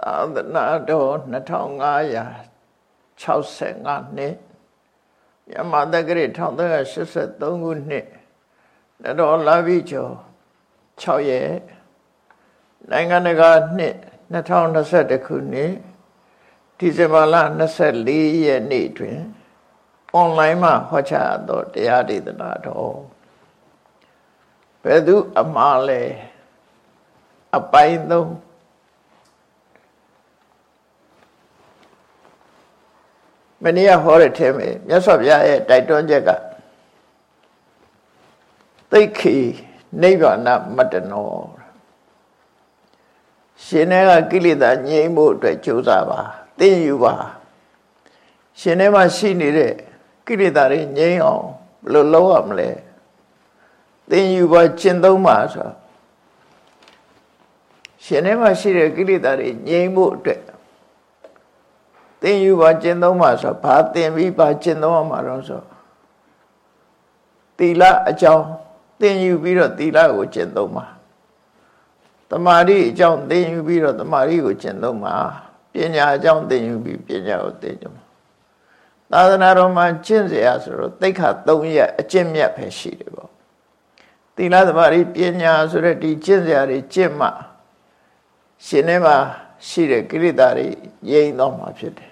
သာသနာတော်2565နှစ်မြန်မာတက္ကရာ1383ခုနှစ်နတော်လာပြီကျော်6ရက်နိုင်ငံတကာနှစ်2021ခုနှစ်ဒီဇင်ဘာလ24ရက်နေ့တွင်အွန်လိုင်းမှာဟောကြားသောတရားဒေသနာတော်ဘယ်သူအမှားလဲအပိုင်းသုံး မနေ့ကဟောတဲ့ထဲမှာမြတ်စွာဘုရားရဲ့တိုက်တွန်းချက်ကသိခိနိဗ္ဗာန်မတ္တနောရှင်ထဲကကိလေသာငြိမ်းဖို့အတွက်ကြိုးစားပါသိယူပါရှင်ထဲမှာရှိနေတဲ့ကိလေသာတွေငြိမ်းအောင်ဘယ်လိုလုပ်ရမလဲသိယူပါကျင့်သုံးပါဆိုရှင်ထဲမှာရှိတဲ့ကိလေသာတွေငြိမ်းဖို့အတွက် သင်ယူပါကျင့်သုံးပါဆိုဘာသင်ပြီးဘာကျင့်သုံးရမှာတော့ဆိုသီလအကြောင်းသင်ယူပြီးတော့သီလကိုကျင့်သုံးပါတမာတိအကြောင်းသင်ယူပြီးတော့တမာတိကိုကျင့်သုံးပါပညာအကြောင်းသင်ယူပြီးပညာကိုသင်ကြပါသာသနာတော်မှာကျင့်စရာဆိုတော့တိခါ၃ရက်အကျင့်မြတ်ပဲရှိတယ်ပေါ့သီလသမာဓိပညာဆိုတဲ့ဒီကျင့်စရာတွေကျင့်မှရှင်ထဲမှာရှိတဲ့ကိလေသာတွေငြိမ်းတော့မှာဖြစ်တယ်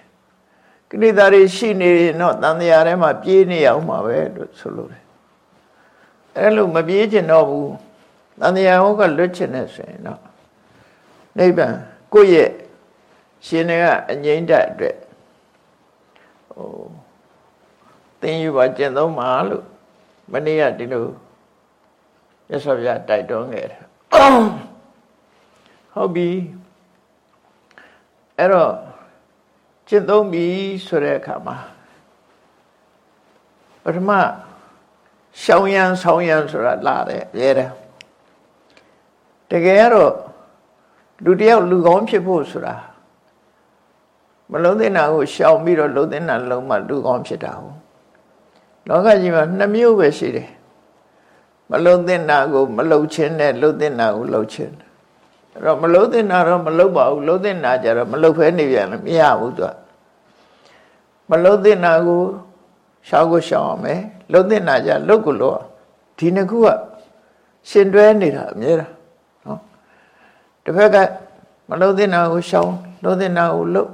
ကိလေသာတွေရှိနေရင်တော့တန်တရားထဲမှာပြေးနေအောင်မှာပဲလို့ဆိုလို့တယ်အဲ့လိုမပြေးကျင်တော့ဘူးတန်တရားဟုတ်ကလွတ်ချင်နေဆိုရင်တော့နိဗ္ဗာန်ကိုယ့်ရဲ့ရှင်တွေကအငြိမ့်တဲ့အတွက်ဟိုသင်ယူပါကျင့်သုံးပါလို့မနေ့ကဒီလိုရသော်ပြတိုက်တွန်းခဲ့တယ်ဟုတ်ပြီအဲ့တော့ ကျင့်သုံးပြီဆိုတဲ့အခါမှာပထမရှောင်းရန်ဆောင်းရန်ဆိုတာလာတယ်အများတယ်တကယ်တော့လူတယောက်လူကောင်းဖြစ်ဖို့ဆိုတာမလုံးသင့်တာကိုရှောင်ပြီးတော့လုံးသင့်တာလုံးမှလူကောင်းဖြစ်တာဟုတ်လောကကြီးမှာနှစ်မျိုးပဲရှိတယ်မလုံးသင့်တာကိုမလုံးချင်းနဲ့လုံးသင့်တာကိုလုံးချင်းအဲ့တော့မလုံးသင့်တာတော့မလုံးပါဘူးလုံးသင့်တာကြတော့မလုံးဖဲနေပြန်လည်းမရဘူးသူက မလုံးသင့်တာကိုရှောက်ကိုရှောက်အောင်မယ်လုံးသင့်တာကြလုတ်ကိုလို့ဒီနှစ်ခုကရှင်တွဲနေတာအမြဲတမ်းနော်တစ်ဖက်ကမလုံးသင့်တာကိုရှောက်လုံးသင့်တာကိုလုတ်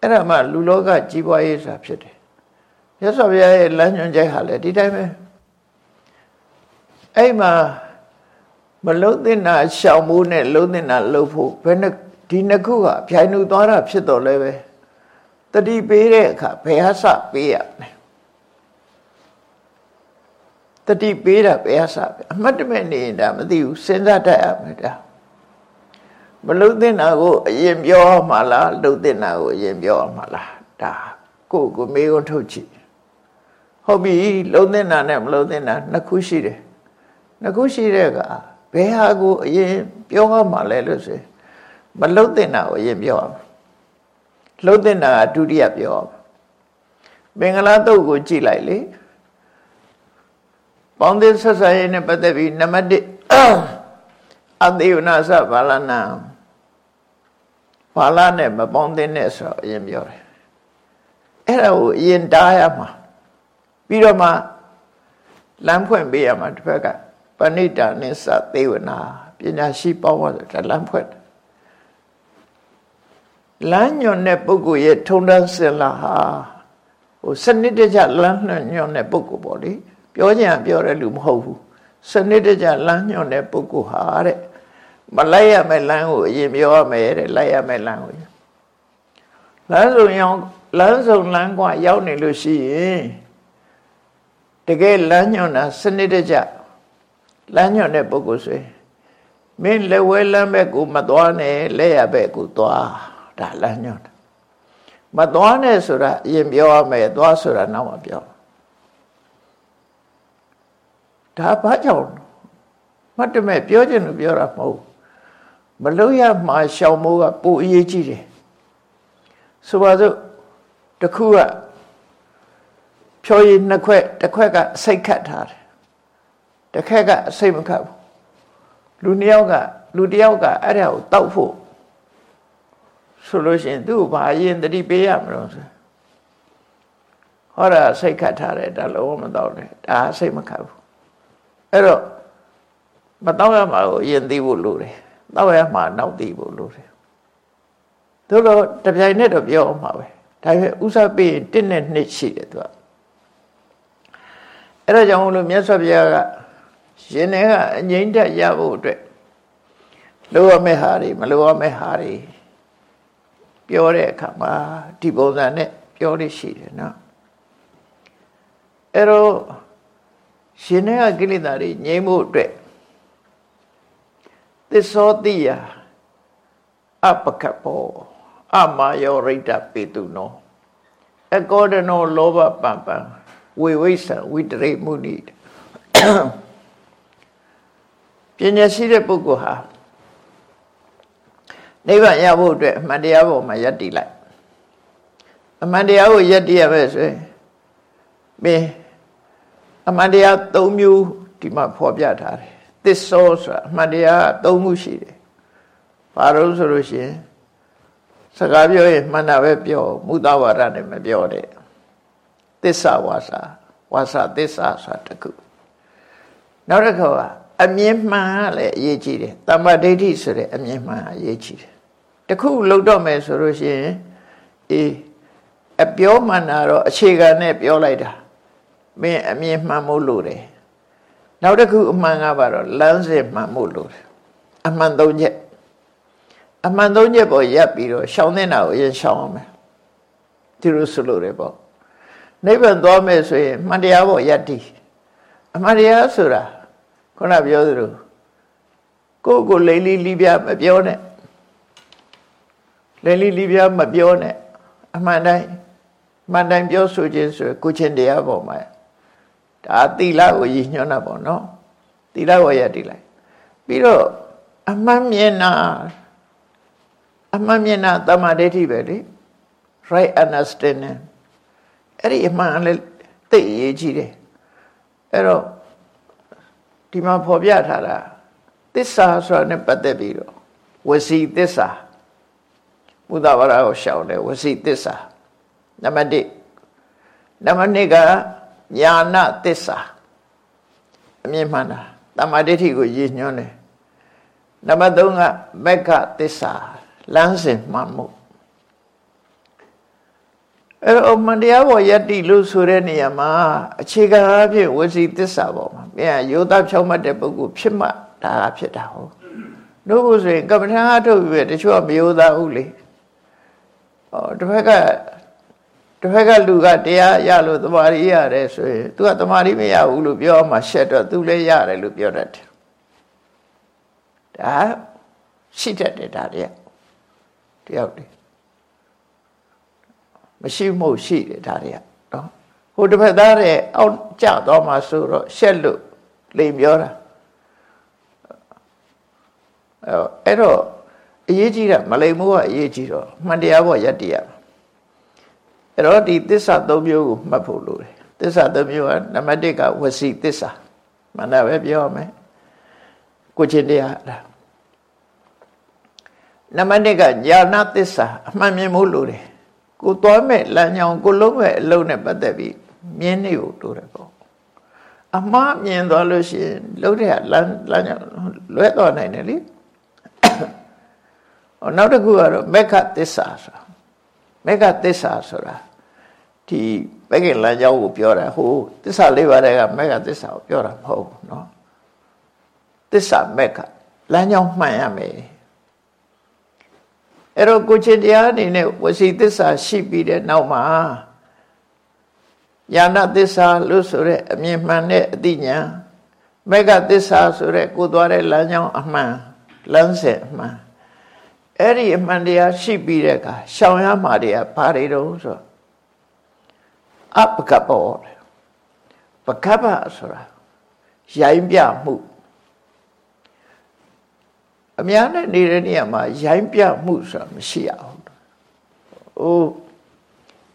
အဲ့ဒါမှလူလောကကြီးပွားရေးဆိုတာဖြစ်တယ်မြတ်စွာဘုရားရဲ့လမ်းညွှန်ချက်ဟာလည်းဒီတိုင်းပဲအဲ့မှာမလုံးသင့်တာရှောင်မှုနဲ့လုံးသင့်တာလှုပ်ဖို့ဘယ်နှဒီနှစ်ခုကဖြိုင်နှူသွားတာဖြစ်တော့လည်းပဲ တတိပေးတဲ့အခါဘယ်ဟာစပေးရမလဲတတိပေးတာဘယ်ဟာစအမှတ်တမဲ့နေရင်ဒါမသိဘူးစဉ်းစားတတ်ရမယ်ဒါမလုံးသင့်တာကိုအရင်ပြောမှလားလုံးသင့်တာကိုအရင်ပြောမှလားဒါကိုကိုမေးခွန်းထုတ်ကြည့်ဟုတ်ပြီလုံးသင့်တာနဲ့မလုံးသင့်တာနှစ်ခုရှိတယ်နှစ်ခုရှိတဲ့ကဘယ်ဟာကိုအရင်ပြောမှလဲလို့ဆိုမလုံးသင့်တာကိုအရင်ပြောရမယ် လှုပ်တဲ့နာကဒုတိယပြောမင်္ဂလာတုတ်ကိုကြည့်လိုက်လေပေါင်းသစ်ဆက်ဆံရေးနဲ့ပတ်သက်ပြီးနံပါတ်1အသေယနာသဘာလနာဘာလနဲ့မပေါင်းသင်းနဲ့ဆိုတော့အရင်ပြောတယ်အဲ့ဒါကိုအရင်တားရမှာပြီးတော့မှလမ်းဖွင့်ပေးရမှာတစ်ဖက်ကပဏိတာနိစ္စသေဝနာပညာရှိပေါင်းတော့လမ်းဖွင့်တယ် လမ်းညွန်တဲ့ပုဂ္ဂိုလ်ရဲ့ထုံတန်းစင်လာဟာဟိုစနစ်တကျလမ်းညွန်တဲ့ပုဂ္ဂိုလ်ပေါ့လေပြောချင်ပြောတဲ့လူမဟုတ်ဘူးစနစ်တကျလမ်းညွန်တဲ့ပုဂ္ဂိုလ်ဟာတဲ့မလိုက်ရမယ့်လမ်းကိုအရင်ပြောရမယ်တဲ့လိုက်ရမယ့်လမ်းကိုလမ်းစုံရောက်လမ်းစုံလမ်းကွာရောက်နေလို့ရှိရင်တကယ်လမ်းညွန်တာစနစ်တကျလမ်းညွန်တဲ့ပုဂ္ဂိုလ်ဆိုရင်မင်းလက်ဝဲလမ်းဘက်ကိုမသွားနဲ့လက်ရဘက်ကိုသွား ဒါလမ်းညွှန်မသွားနဲ့ဆိုတာအရင်ပြောရမယ်သွားဆိုတာနောက်မှပြောဒါဘာကြောင့်မတ်တမဲ့ပြောချင်လို့ပြောတာမဟုတ်မလို့ရမှာရှောင်မိုးကပိုအရေးကြီးတယ်ဆိုပါစို့တခုကဖြောရည်နှစ်ခွက်တစ်ခွက်ကစိတ်ခတ်ထားတယ်တစ်ခက်ကအစိတ်မခတ်ဘူးလူနှစ်ယောက်ကလူတစ်ယောက်ကအဲ့ဒါကိုတောက်ဖို့ဟ ဆိုလို့ရှိရင်သူ့ကိုဘာရင်တတိပေးရမလို့ဆိုဟောတာစိတ်ခတ်ထားတယ်ဒါလုံးဝမတော့တယ်ဒါစိတ်မခတ်ဘူးအဲ့တော့မတော့ရမှာကိုရင်သိဖို့လိုတယ်တော့ရမှာနောက်သိဖို့လိုတယ်သို့တော့တပြိုင်နက်တော့ပြောအောင်ပါပဲဒါပေမဲ့ဥစားပေးရင်တစ်နဲ့နှစ်ရှိတယ်သူကအဲ့ဒါကြောင့်လို့မြတ်စွာဘုရားကရှင်နေကအငိမ့်တက်ရဖို့အတွက်လိုရမယ့်ဟာတွေမလိုရမယ့်ဟာတွေ ပြောတဲ့အခါမှာဒီပုံစံနဲ့ပြောလို့ရှိတယ်နော်အဲ့တော့ရှင်နေကကိလေသာတွေငြိမ်းဖို့အတွက်သစ္စောတိယအပကပောအမာယောရိတပေတုနောအကောဒနောလောဘပံပံဝေဝိဆံဝိတရိမုနိပညာရှိတဲ့ပုဂ္ဂိုလ်ဟာ နိဗ္ဗာန်ရဖို့အတွက်အမှန်တရားပေါ်မှာယက်တည်လိုက်အမှန်တရားကိုယက်တည်ရမယ်ဆိုရင်မင်းအမှန်တရား၃မျိုးဒီမှာဖော်ပြထားတယ်သစ္စောဆိုတာအမှန်တရား၃ခုရှိတယ်ဘာလို့ဆိုလို့ရှိရင်စကားပြောရင်မှန်တာပဲပြောမူတဝါဒနဲ့မပြောတဲ့သစ္စာဝါစာဝါစာသစ္စာဆိုတာတခုနောက်တစ်ခါကအမြင်မှန်ကလည်းအရေးကြီးတယ်တမ္မာဒိဋ္ဌိဆိုတဲ့အမြင်မှန်အရေးကြီးတယ် တခုလောက်တော့မယ်ဆိုလို့ရှိရင်အေးအပြောမှန်တာတော့အခြေခံနဲ့ပြောလိုက်တာမင်းအမြင်မှန်မို့လို့တယ်နောက်တစ်ခုအမှန်ကပါတော့လမ်းစဉ်မှန်မို့လို့တယ်အမှန်သုံးချက်အမှန်သုံးချက်ပေါ်ရပ်ပြီးတော့ရှောင်းနေတာကိုအရင်ရှောင်းအောင်မယ်ဒီလိုဆိုလို့တယ်ပေါ့နိဗ္ဗာန်သွားမယ်ဆိုရင်မှန်တရားပေါ်ရပ်တည်အမှန်တရားဆိုတာခုနပြောသလိုကိုယ့်ကိုလိမ့်လီလီပြမပြောနဲ့ လိမ့်လီလီပြမပြောနဲ့အမှန်တိုင်းမှန်တိုင်းပြောဆိုခြင်းဆိုကိုချင်းတရားပေါ်မှာဒါသီလကိုရည်ညွှန်းတာပေါ့နော်သီလကိုရပ်တည်လိုက်ပြီးတော့အမှန်မြင်တာအမှန်မြင်တာတမာဒိဋ္ဌိပဲလေ right understanding အဲ့ဒီအမှန်လည်းသိအရေးကြီးတယ်အဲ့တော့ဒီမှာဖော်ပြထားတာသစ္စာဆိုတာနဲ့ပတ်သက်ပြီးတော့ဝစီသစ္စာ ဘုဒ္ဓဘာသာကိုရှောင်တယ်ဝစီသစ္စာနံပါတ်1နံပါတ်2ကညာနာသစ္စာအမြင်မှန်တာတမ္မာဒိဋ္ဌိကိုရည်ညွှန်းတယ်နံပါတ်3ကမက္ခသစ္စာလမ်းစဉ်မှန်မှုအဲ့တော့မတရားပေါ်ယက်တိလို့ဆိုတဲ့နေရာမှာအခြေခံအဖြစ်ဝစီသစ္စာပေါ်မှာမင်းကယောသားဖြောင်းမှတ်တဲ့ပုဂ္ဂိုလ်ဖြစ်မှဒါကဖြစ်တာဟုတ်တို့ဘူးဆိုရင်ကမ္မထာအထုတ်ပြီးပဲတချို့ကမယောသားဘူးလေဟော တစ်ဖက်ကတစ်ဖက်ကလူကတရားရလို့တမာရီရတယ်ဆိုရင် तू ကတမာရီမရဘူးလို့ပြောမှရှက်တော့ तू လည်းရတယ်လို့ပြောတတ်တယ်ဒါရှိတတ်တယ်ဒါတည်းတယောက်တည်းမရှိမှုရှိတယ်ဒါတွေကနော်ဟိုတစ်ဖက်သားတဲ့အောက်ကျသွားမှဆိုတော့ရှက်လို့လိမ်ပြောတာအဲ့တော့ အရေးကြီးတာမလိမ်မှုကအရေးကြီးတော့မှန်တရားပေါ်ယက်တည်ရအဲ့တော့ဒီသစ္စာ၃မျိုးကိုမှတ်ဖို့လိုတယ်သစ္စာ၃မျိုးကနံပါတ်၁ကဝစီသစ္စာမှန်တယ်ပဲပြောရမယ်ကိုချင်းတရားလားနံပါတ်2ကညာနာသစ္စာအမှန်မြင်မှုလိုတယ်ကိုသွားမဲ့လမ်းကြောင်းကိုလုံးမဲ့အလုံးနဲ့ပတ်သက်ပြီးမြင်နေဖို့လိုတယ်ပေါ့အမှားမြင်သွားလို့ရှိရင်လုံးတဲ့လမ်းလမ်းကြောင်းလွဲသွားနိုင်တယ်လေဟော နောက်တစ်ခုကတော့မက္ခသစ္စာဆိုတာမက္ခသစ္စာဆိုတာဒီဘက်ကလမ်းကြောင်းကိုပြောတာဟိုသစ္စာလေးပါးတဲ့ကမက္ခသစ္စာကိုပြောတာမဟုတ်ဘူးเนาะသစ္စာမက္ခလမ်းကြောင်းမှန်ရမယ်အဲ့တော့ကိုချင်းတရားအနေနဲ့ဝစီသစ္စာရှိပြီးတဲ့နောက်မှာယာနသစ္စာလို့ဆိုတဲ့အမြင်မှန်တဲ့အသိဉာဏ်မေဃသစ္စာဆိုတဲ့ကိုသွားတဲ့လမ်းကြောင်းအမှန်လမ်းစဉ်အမှန် အဲ့ဒီအမှန်တရားရှိပြီးတဲ့အခါရှောင်ရမှာတွေကဘာတွေတုံးဆိုအပကပောပကပဆိုတာရိုင်းပြမှုအများနဲ့နေတဲ့နေရာမှာရိုင်းပြမှုဆိုတာမရှိရဘူး။အိုး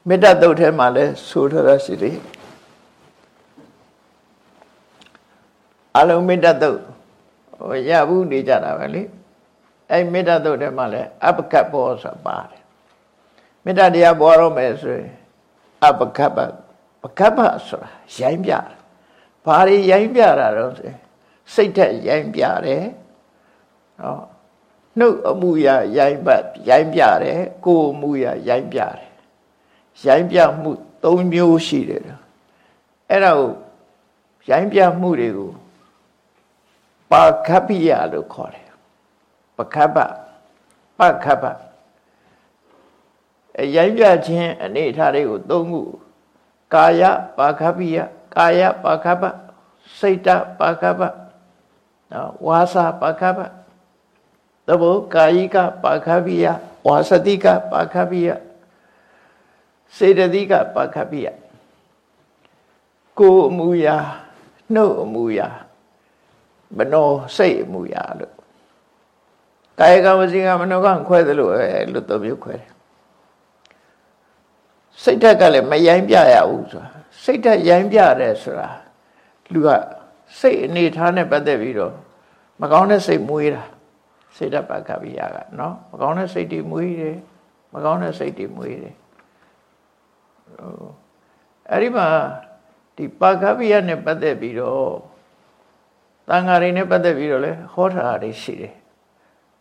မေတ္တာတုတ်ထဲမှာလဲဆိုထားတာရှိတယ်။အလုံးမေတ္တာတုတ်ဟိုရဘူးနေကြတာပဲလေ။ အဲ့မေတ္တာတုတ်ထဲမှာလဲအပကတ်ဘောဆိုတာပါတယ်မေတ္တာတရားပွားတော့မယ်ဆိုရင်အပကပ္ပပကပ္ပဆိုတာရိုင်းပြဘာတွေရိုင်းပြတာတော့ဆိုစိတ်ထက်ရိုင်းပြတယ်ဟောနှုတ်အမှုရရိုင်းပတ်ရိုင်းပြတယ်ကိုယ်အမှုရရိုင်းပြတယ်ရိုင်းပြမှု၃မျိုးရှိတယ်အဲ့ဒါကိုရိုင်းပြမှုတွေကိုပါခပိယလို့ခေါ်တယ် ပခပ္ပပခပ္ပရိုင်းပြခြင်းအနေထားတွေကို၃ခုကာယပါခပိယကာယပါခပ္ပစိတ်တပါခပ္ပနော်ဝါစာပါခပ္ပသဘောကာယိကပါခပိယဝါစတိကပါခပိယစေတသိကပါခပိယကိုယ်အမူအရာနှုတ်အမူအရာမနောစိတ်အမူအရာလို့ ကာယကဝစီကမနောကခွဲသလိုပဲလို့သုံးမျိုးခွဲတယ်စိတ်ဓာတ်ကလည်းမရိုင်းပြရဘူးဆိုတာစိတ်ဓာတ်ရိုင်းပြတယ်ဆိုတာလူကစိတ်အနေထားနဲ့ပတ်သက်ပြီးတော့မကောင်းတဲ့စိတ်မွေးတာစိတ်ဓာတ်ပါကပိယကနော်မကောင်းတဲ့စိတ်တွေမွေးတယ်မကောင်းတဲ့စိတ်တွေမွေးတယ်အဲ့ဒီမှာဒီပါကပိယနဲ့ပတ်သက်ပြီးတော့တန်ဃာတွေနဲ့ပတ်သက်ပြီးတော့လဲဟောတာတွေရှိတယ်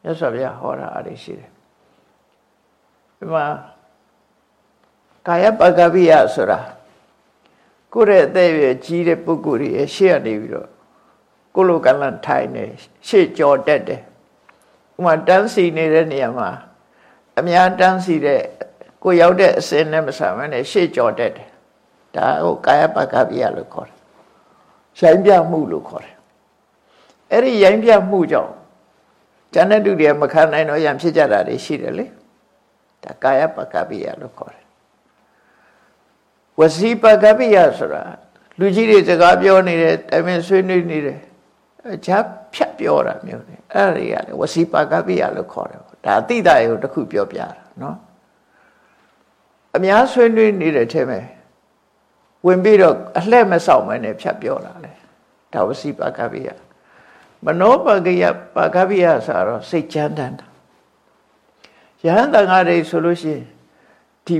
မြတ်စွာဘုရားဟောတာတွေရှိတယ်ဒီမှာကာယပကပိယဆိုတာကိုယ့်ရဲ့အသက်အရွယ်ကြီးတဲ့ပုဂ္ဂိုလ်တွေရှေ့ကနေပြီးတော့ကိုလိုကလန်ထိုင်နေရှေ့ကြော်တက်တယ်ဥမာတန်းစီနေတဲ့နေရာမှာအများတန်းစီတဲ့ကိုရောက်တဲ့အစင်းနဲ့မဆံမနဲ့ရှေ့ကြော်တက်တယ်ဒါဟိုကာယပကပိယလို့ခေါ်တယ်ရိုင်းပြမှုလို့ခေါ်တယ်အဲ့ဒီရိုင်းပြမှုကြောင့် ဉာဏ်နဲ့တူတွေမခံနိုင်တော့ရံဖြစ်ကြတာတွေရှိတယ်လေဒါကာယပကပိယလို့ခေါ်တယ်ဝစီပကပိယဆိုတာလူကြီးတွေစကားပြောနေတယ်တိုင်ပင်ဆွေးနွေးနေတယ်အခြားဖြတ်ပြောတာမျိုးတွေအဲ့ဒါတွေကလည်းဝစီပကပိယလို့ခေါ်တယ်ဒါအတိတ်ရုံတစ်ခုပြောပြတာနော်အများဆွေးနွေးနေတဲ့ထဲမှာဝင်ပြီးတော့အလှဲ့မဆောင်မနဲ့ဖြတ်ပြောတာလေဒါဝစီပကပိယ မနောပကယပကပိယဆိုတော့စိတ်ချမ်းသာတာယဟန်တန်ဃာတွေဆိုလို့ရှိရင်ဒီ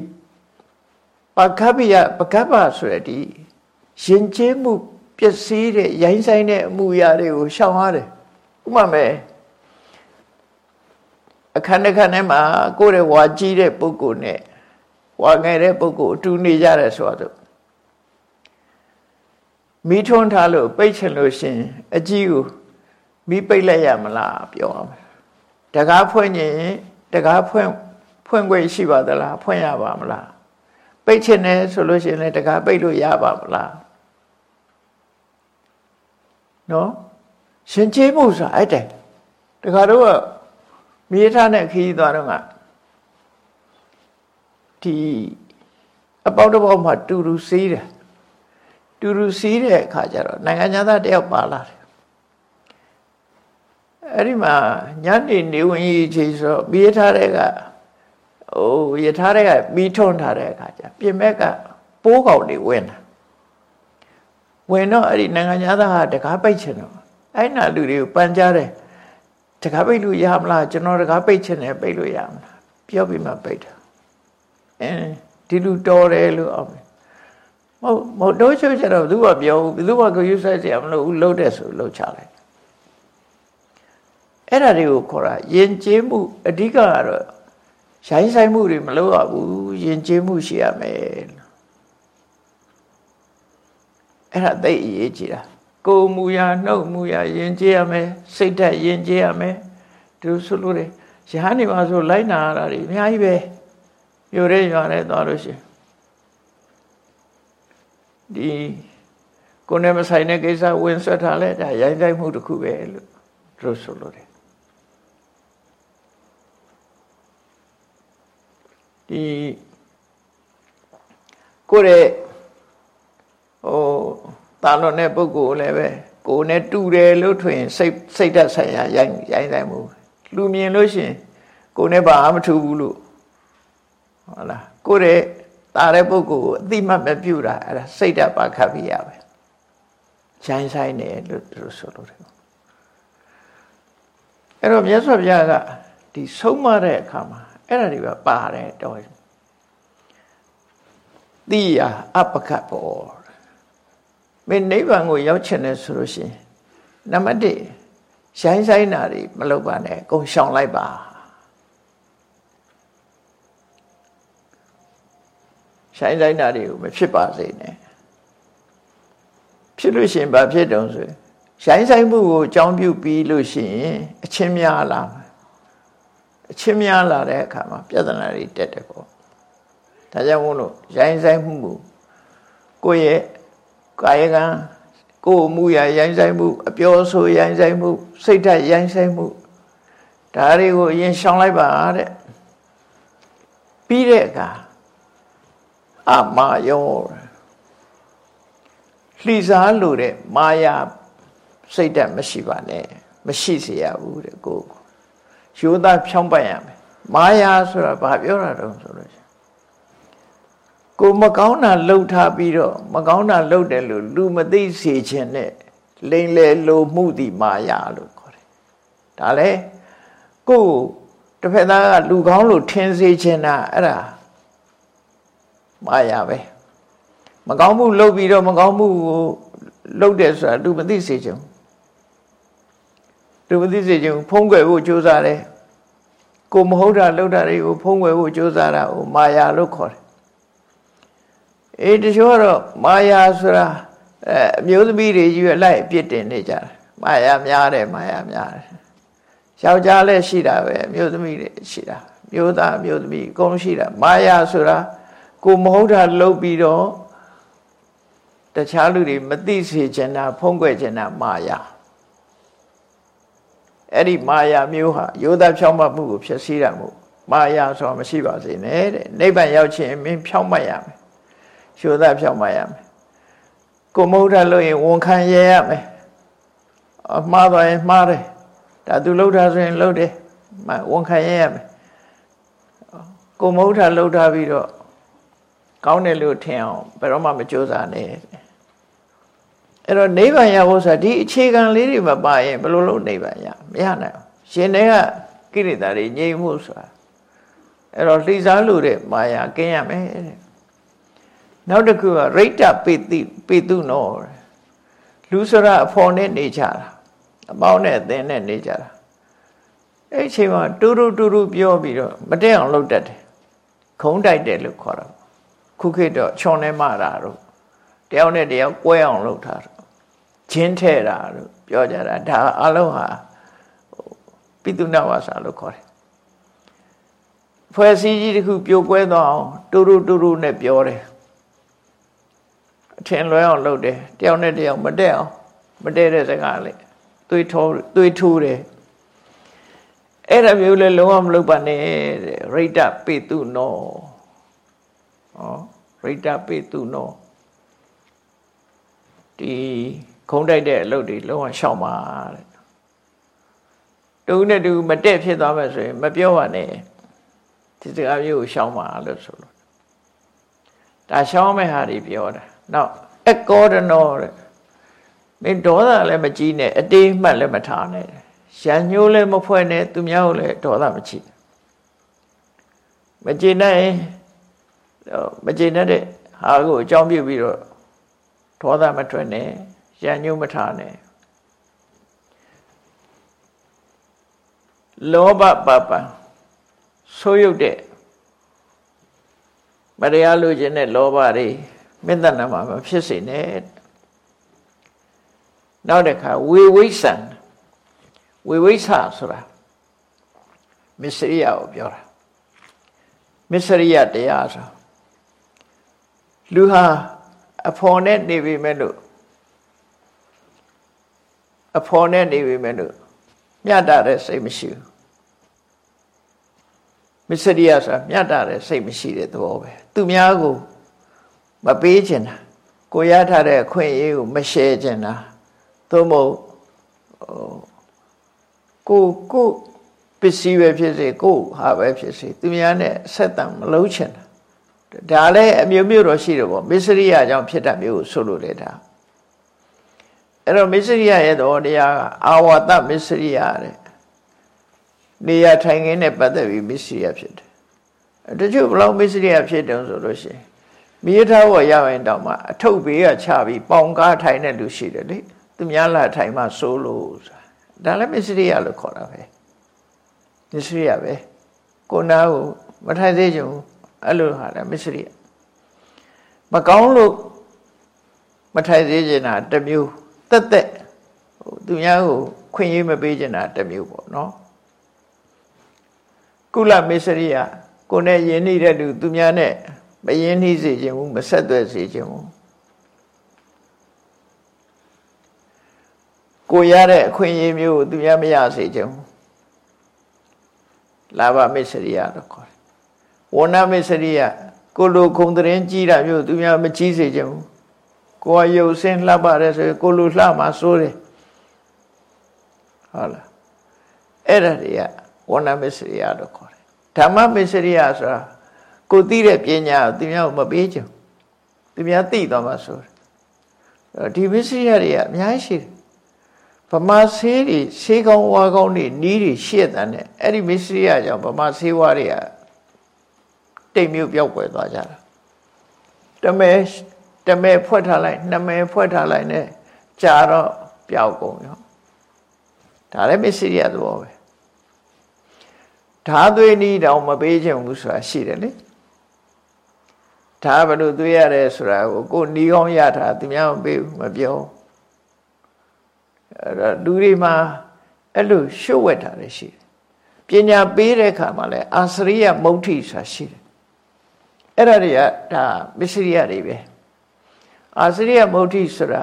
ပကပိယပကပ္ပဆိုရတဲ့ဒီရင်ကျေးမှုပျက်စီးတဲ့ရိုင်းဆိုင်တဲ့အမှုရာတွေကိုရှောင်ရတယ်ဥပမာမဲ့အခန်းတစ်ခန်းထဲမှာကိုယ့်ရဲ့ဝါကြီးတဲ့ပုဂ္ဂိုလ်နဲ့ဝါငယ်တဲ့ပုဂ္ဂိုလ်အတူနေကြတယ်ဆိုတော့မိထွန်းထားလို့ပိတ်ချင်လို့ရှင်အကြီးကို မိပိတ်လိုက်ရမလားပြောအောင်တကားဖွင့်ရင်တကားဖွင့်ဖွင့်ခွင့်ရှိပါသလားဖွင့်ရပါမလားပိတ်ချင်တယ်ဆိုလို့ရှိရင်လည်းတကားပိတ်လို့ရပါမလားနော်ရှင်ကျေးမှုဆိုတာအဲ့တဲ့တခါတော့မြေထားနဲ့ခီးသွားတော့ကဒီအပေါက်တစ်ပေါက်မှာတူတူစီးတယ်တူတူစီးတဲ့အခါကျတော့နိုင်ငံသားတယောက်ပါလာတယ် အဲ့ဒီမှာညနေနေဝင်ကြီးချိန်ဆိုမြေထားတဲ့ကဟိုရထားတဲ့ကပြီးထွန်းထားတဲ့အခါကျပြင်မဲ့ကပိုးကောင်တွေဝင်တာဝင်တော့အဲ့ဒီနိုင်ငံသားဟာတကားပိတ်ချင်တော့အဲ့နာလူတွေကိုပန်ကြားတယ်တကားပိတ်လို့ရမလားကျွန်တော်တကားပိတ်ချင်တယ်ပိတ်လို့ရမလားပြောပြီးမှပိတ်တာအဲဒီလူတော်တယ်လို့အောင်မဟုတ်မဟုတ်တော့ချုပ်ချတော့ဘယ်သူမှပြောဘူးဘယ်သူမှကိုယူဆိုင်စီမလို့ဘူးလှုပ်တဲ့ဆိုလှုပ်ချလိုက် အဲ့ဒါတွေကိုခေါ်တာယဉ်ကျေးမှုအဓိကကတော့ရိုင်းဆိုင်မှုတွေမလုပ်ရဘူးယဉ်ကျေးမှုရှိရမယ်အဲ့ဒါသိအရေးကြီးတာကိုယ်မူရာနှုတ်မူရာယဉ်ကျေးရမယ်စိတ်ဓာတ်ယဉ်ကျေးရမယ်သူဆိုလို့တယ်ရဟန်းနေပါဆိုလိုက်နာရတာတွေအများကြီးပဲမြို့ရဲရွာရဲသွားလို့ရှိရင်ဒီကိုယ်နဲ့မဆိုင်တဲ့ကိစ္စဝင်ဆွတ်ထားလဲဒါရိုင်းဆိုင်မှုတစ်ခုပဲလို့သူဆိုလို့တယ် ဒီကိုယ့်ရဲ့ဟိုတာလွန်တဲ့ပုဂ္ဂိုလ်လည်းပဲကိုယ်နဲ့တူတယ်လို့ထွင်စိတ်စိတ်ဓာတ်ဆိုင်ရာရိုင်းရိုင်းတိုင်းမှုလူမြင်လို့ရှင်ကိုယ်နဲ့ဘာမှမထူဘူးလို့ဟုတ်လားကိုယ်ရဲ့တာတဲ့ပုဂ္ဂိုလ်ကိုအတိမတ်မပြုတာအဲ့ဒါစိတ်ဓာတ်ပါခတ်ပြရပဲရိုင်းဆိုင်တယ်လို့သူဆိုလို့တယ်အဲ့တော့မြတ်စွာဘုရားကဒီဆုံးမတဲ့အခါမှာ အဲ့ဒါတွေပဲပါတယ်တော့တိယအပကဘောမင်းနိဗ္ဗာန်ကိုရောက်ချင်တယ်ဆိုလို့ရှိရင်နံပါတ်1ရှိုင်းဆိုင်တာတွေမလုပ်ပါနဲ့အကုန်ရှောင်လိုက်ပါရှိုင်းဆိုင်တာတွေကိုမဖြစ်ပါစေနဲ့ဖြစ်လို့ရှိရင်ဘာဖြစ်တုံးဆိုရှိုင်းဆိုင်မှုကိုအကြောင်းပြုပြီးလို့ရှိရင်အချင်းများလာ အချင်းများလာတဲ့အခါမှာပြဿနာတွေတက်တယ်ပေါ့ဒါကြောင့်မို့လို့ရိုင်းဆိုင်မှုကိုယ့်ရဲ့ကာယကံကိုယ်မှုရရိုင်းဆိုင်မှုအပြောဆိုရိုင်းဆိုင်မှုစိတ်ဓာတ်ရိုင်းဆိုင်မှုဒါတွေကိုအရင်ရှောင်လိုက်ပါတဲ့ပြီးတဲ့အခါအမာယောလှိစားလို့တဲ့မာယာစိတ်ဓာတ်မရှိပါနဲ့မရှိเสียရဘူးတဲ့ကိုယ် ရိုးသားဖြောင်းပတ်ရမယ်မာယာဆိုတာဘာပြောတာတုံးဆိုလို့ကိုမကောင်းတာလှုပ်ထားပြီးတော့မကောင်းတာလှုပ်တယ်လို့လူမသိစေခြင်းနဲ့လိန်လေလိုမှုဒီမာယာလို့ခေါ်တယ်ဒါလေကိုတစ်ဖက်သားကလူကောင်းလို့ထင်စေခြင်းတာအဲ့ဒါမာယာပဲမကောင်းမှုလှုပ်ပြီးတော့မကောင်းမှုကိုလှုပ်တယ်ဆိုတာလူမသိစေခြင်း လူမသိစေခြင်းဖုံးကွယ်ဖို့ကြိုးစားတယ်ကိုမဟုတ်တာလှုပ်တာတွေကိုဖုံးကွယ်ဖို့ကြိုးစားတာကိုမာယာလို့ခေါ်တယ်အေးတချို့ကတော့မာယာဆိုတာအဲအမျိုးသမီးတွေကြီးပဲလိုက်အပြစ်တင်နေကြတယ်မာယာများတယ်မာယာများတယ်ယောက်ျားလည်းရှိတာပဲအမျိုးသမီးတွေရှိတာမျိုးသားအမျိုးသမီးအကုန်ရှိတာမာယာဆိုတာကိုမဟုတ်တာလုပ်ပြီးတော့တခြားလူတွေမသိစေချင်တာဖုံးကွယ်ချင်တာမာယာ အဲ့ဒီမာယာမျိုးဟာယောသားဖြောင်းမှတ်မှုကိုဖြစ်စည်းတာမို့မာယာဆိုတာမရှိပါစေနဲ့တဲ့နိဗ္ဗာန်ရောက်ခြင်းမင်းဖြောင်းမှတ်ရမယ်ရှုသဖြောက်မှရမယ်ကိုမဟုတ်တာလို့ရင်ဝန်ခံရရမယ်အမှားသွားရင်မှားတယ်ဒါသူလှုပ်တာဆိုရင်လှုပ်တယ်ဝန်ခံရရမယ်ကိုမဟုတ်တာလှုပ်ထားပြီးတော့ကောင်းတယ်လို့ထင်အောင်ဘယ်တော့မှမကြိုးစားနဲ့ အဲ့တော့နိဗ္ဗာန်ရဖို့ဆိုတာဒီအခြေခံလေးတွေမပါရင်ဘယ်လိုလုပ်နိဗ္ဗာန်ရမရနိုင်ဘူးရှင်တွေကကိရိတာတွေငြိမ်မှုဆိုတာအဲ့တော့လှိစားလို့တဲ့မာယာကင်းရမယ်တဲ့နောက်တစ်ခုကရိတ္တပေတိပေတုနောလူစရအဖော်နဲ့နေကြတာအပေါင်းနဲ့အသင်းနဲ့နေကြတာအဲ့အချိန်မှာတူတူတူတူပြောပြီးတော့မတက်အောင်လုပ်တတ်တယ်ခုံးတိုက်တယ်လို့ခေါ်တာခုခေတ်တော့ချွန်နေမှတာတို့တယောက်နဲ့တယောက်ကွဲအောင်လုပ်တာတို့ ချင်းထဲတာတို့ပြောကြတာဒါအလုံးဟာပိတုနဝါစာလို့ခေါ်တယ်ဖွဲ့စည်းကြီးတစ်ခုပြိုကွဲသွားအောင်တူတူတူတူနဲ့ပြောတယ်အထင်လွဲအောင်လုပ်တယ်တယောက်နဲ့တယောက်မတက်အောင်မတက်တဲ့စကားလေသွေးထိုးသွေးထိုးတယ်အဲ့ဒါမျိုးလဲလုံးဝမလုပ်ပါနဲ့တဲ့ရိတ္တပေတုနောဟောရိတ္တပေတုနောဒီ ခုံးတိုက်တဲ့အလုပ်တွေလုံးဝရှောင်ပါတဲ့တူနဲ့တူမတက်ဖြစ်သွားမယ်ဆိုရင် မပြောပါနဲ့ဒီစကားမျိုးကိုရှောင်ပါလို့ဆိုလို့ဒါရှောင်မဲ့ဟာတွေပြောတာနောက်အကောဒနောတဲ့မင်းဒေါသလည်းမကြီးနဲ့အတေးမှတ်လည်းမထားနဲ့ရံညိုးလည်းမဖွဲ့နဲ့သူများကိုလည်းဒေါသမချီမကြည်နိုင်မကြည်တဲ့ဟာကိုအကြောင်းပြုပြီးတော့ဒေါသမထွက်နဲ့ ရံညိုးမထားနဲ့လောဘပပဆိုးရုပ်တဲ့မတရားလိုချင်တဲ့လောဘတွေမေတ္တာနာမှာမဖြစ်စေနဲ့နောက်တစ်ခါဝေဝိဆံဝေဝိဆာဆိုတာမစ္စရိယကိုပြောတာမစ္စရိယတရားဆိုလူဟာအဖော်နဲ့နေပြီမဲ့လို့ အဖော်နဲ့နေပြီမဲ့လို့မြတ်တာတဲ့စိတ်မရှိဘူးမစ္စရိယဆိုတာမြတ်တာတဲ့စိတ်မရှိတဲ့သဘောပဲသူများကိုမပေးချင်တာကိုရထားတဲ့အခွင့်အရေးကိုမရှယ်ချင်တာသို့မဟုတ်ကိုကိုပစ္စည်းပဲဖြစ်စေကိုဟာပဲဖြစ်စေသူများနဲ့ဆက်တံမလုံးချင်တာဒါလည်းအမျိုးမျိုးတော့ရှိတယ်ပေါ့မစ္စရိယကြောင့်ဖြစ်တာမျိုးကိုဆိုလို့လေဒါ အဲ့တော့မစ္စရိယရဲ့တော်တရားကအာဝတမစ္စရိယတဲ့နေရာထိုင်ခင်းနဲ့ပတ်သက်ပြီးမစ္စရိယဖြစ်တယ်တချို့ဘလောက်မစ္စရိယဖြစ်တယ်ဆိုလို့ရှိရင်မြေထားဝရရင်တောင်မှအထုပ်ဘေးကချပြီးပေါင်ကားထိုင်တဲ့လူရှိတယ်လေသူများလာထိုင်မှစိုးလို့ဒါလည်းမစ္စရိယလို့ခေါ်တာပဲမစ္စရိယပဲကိုနာကိုမထိုင်သေးကြဘူးအဲ့လိုဟာလည်းမစ္စရိယမကောင်းလို့မထိုင်သေးကြတာတစ်မျိုး တက်တက်သူများကိုခွင့်ရေးမပေးကြတာတစ်မျိုးပေါ့နော်ကုလမစ္စရိယကိုနဲ့ယဉ်နေတဲ့လူသူများနဲ့မယဉ်နှီးစေခြင်းဘူးမဆက်သွဲစေခြင်းဘူးကိုရတဲ့အခွင့်အရေးမျိုးကိုသူများမရစေခြင်းဘူးလာဘမစ္စရိယလို့ခေါ်တယ်ဝဏမစ္စရိယကိုလိုခုံတရင်ကြီးတာမျိုးသူများမကြီးစေခြင်းဘူး ကိုယ်ရုပ်စင်းလှပတယ်ဆိုရင်ကိုလိုလှမှစိုးတယ်ဟုတ်လားအဲ့ဒါတွေကဝဏမစ္စရိယလို့ခေါ်တယ်ဓမ္မမစ္စရိယဆိုတာကိုသိတဲ့ပညာကိုသူများကိုမပေးချင်သူများသိတော့မှဆိုတယ်ဒီမစ္စရိယတွေကအများကြီးရှိတယ်ဗမာဆေးတွေဆေးကောင်းဝါကောင်းတွေနီးတွေရှေ့တဲ့နဲ့အဲ့ဒီမစ္စရိယကြောင့်ဗမာဆေးဝါးတွေကတိတ်မြို့ပြောက်ွယ်သွားကြတာတမဲ တမဲဖွက်ထားလိုက်နှစ်မဲဖွက်ထားလိုက်နဲ့ကြာတော့ပျောက်ကုန်ရောဒါလည်းမစ္စရိယသဘောပဲဓာသွေးနီးတောင်မပေးချင်ဘူးဆိုတာရှိတယ်လေဓာဘလို့သွေးရတယ်ဆိုတာကိုကိုနီးကောင်းရတာသူများမပေးဘူးမပြောအဲ့တော့လူတွေမှာအဲ့လိုရှုပ်ဝက်တာလည်းရှိတယ်ပညာပေးတဲ့အခါမှာလည်းအာစရိယမုဋ္ဌိဆိုတာရှိတယ်အဲ့ဒါတွေကဒါမစ္စရိယတွေပဲ အာစရိယမုဋ္ဌိဆိုတာ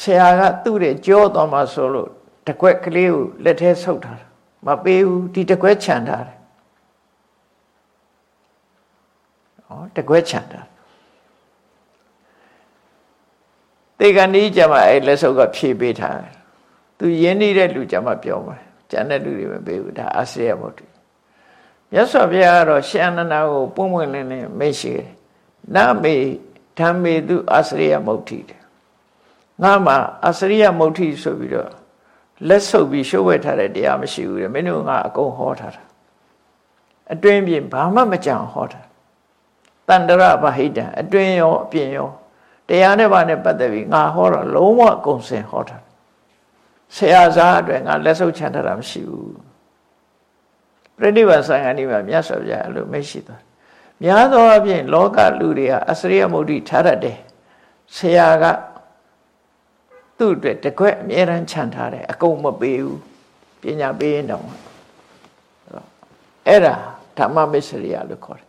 ဆရာကသူ့ရဲ့ကြောတော်မှာဆိုလို့တကွက်ကလေးကိုလက်ထဲဆုပ်ထားတာမပေးဘူးဒီတကွက်ခြံထားတယ်ဟောတကွက်ခြံထားတေကဏီကြမှာအဲ့လက်ဆုပ်ကဖြည့်ပေးထားတယ်သူရင်းနေတဲ့လူကြမှာပြောမှာကျန်တဲ့လူတွေမပေးဘူးဒါအာစရိယမုဋ္ဌိမြတ်စွာဘုရားကတော့ရှန္ဒနာကိုပွင့်ပွင့်လင်းလင်းမေ့ရှိတယ်နမေ ဓမ္မေသူအာစရိယမုဋ္ဌိတယ်ငါမှာအာစရိယမုဋ္ဌိဆိုပြီးတော့လက်ဆုပ်ပြီးရှုပ်ဝဲထားတဲ့တရားမရှိဘူးလေမင်းတို့ငါအကုန်ဟောထားတာအတွင်းပြင်ဘာမှမကြံဟောတာတန္တရဗဟိတံအတွင်းရောအပြင်ရောတရားနဲ့ဘာနဲ့ပတ်သက်ပြီးငါဟောတော့လုံးဝအကုန်စင်ဟောတာဆရာစားအတွက်ငါလက်ဆုပ်ချန်ထားတာမရှိဘူးပြိဋိဘဆိုင်ကနေ့မှာမြတ်စွာဘုရားအဲ့လိုမရှိသွား များသောအားဖြင့်လောကလူတွေဟာအစရိယမုဒ္ဒိထားတတ်တယ်ဆရာကသူ့အတွက်တကွက်အမြဲတမ်းခြံထားတယ်အကုန်မပေးဘူးပညာပေးရင်တောင်အဲ့ဒါဓမ္မမစ္စရိယလို့ခေါ်တယ်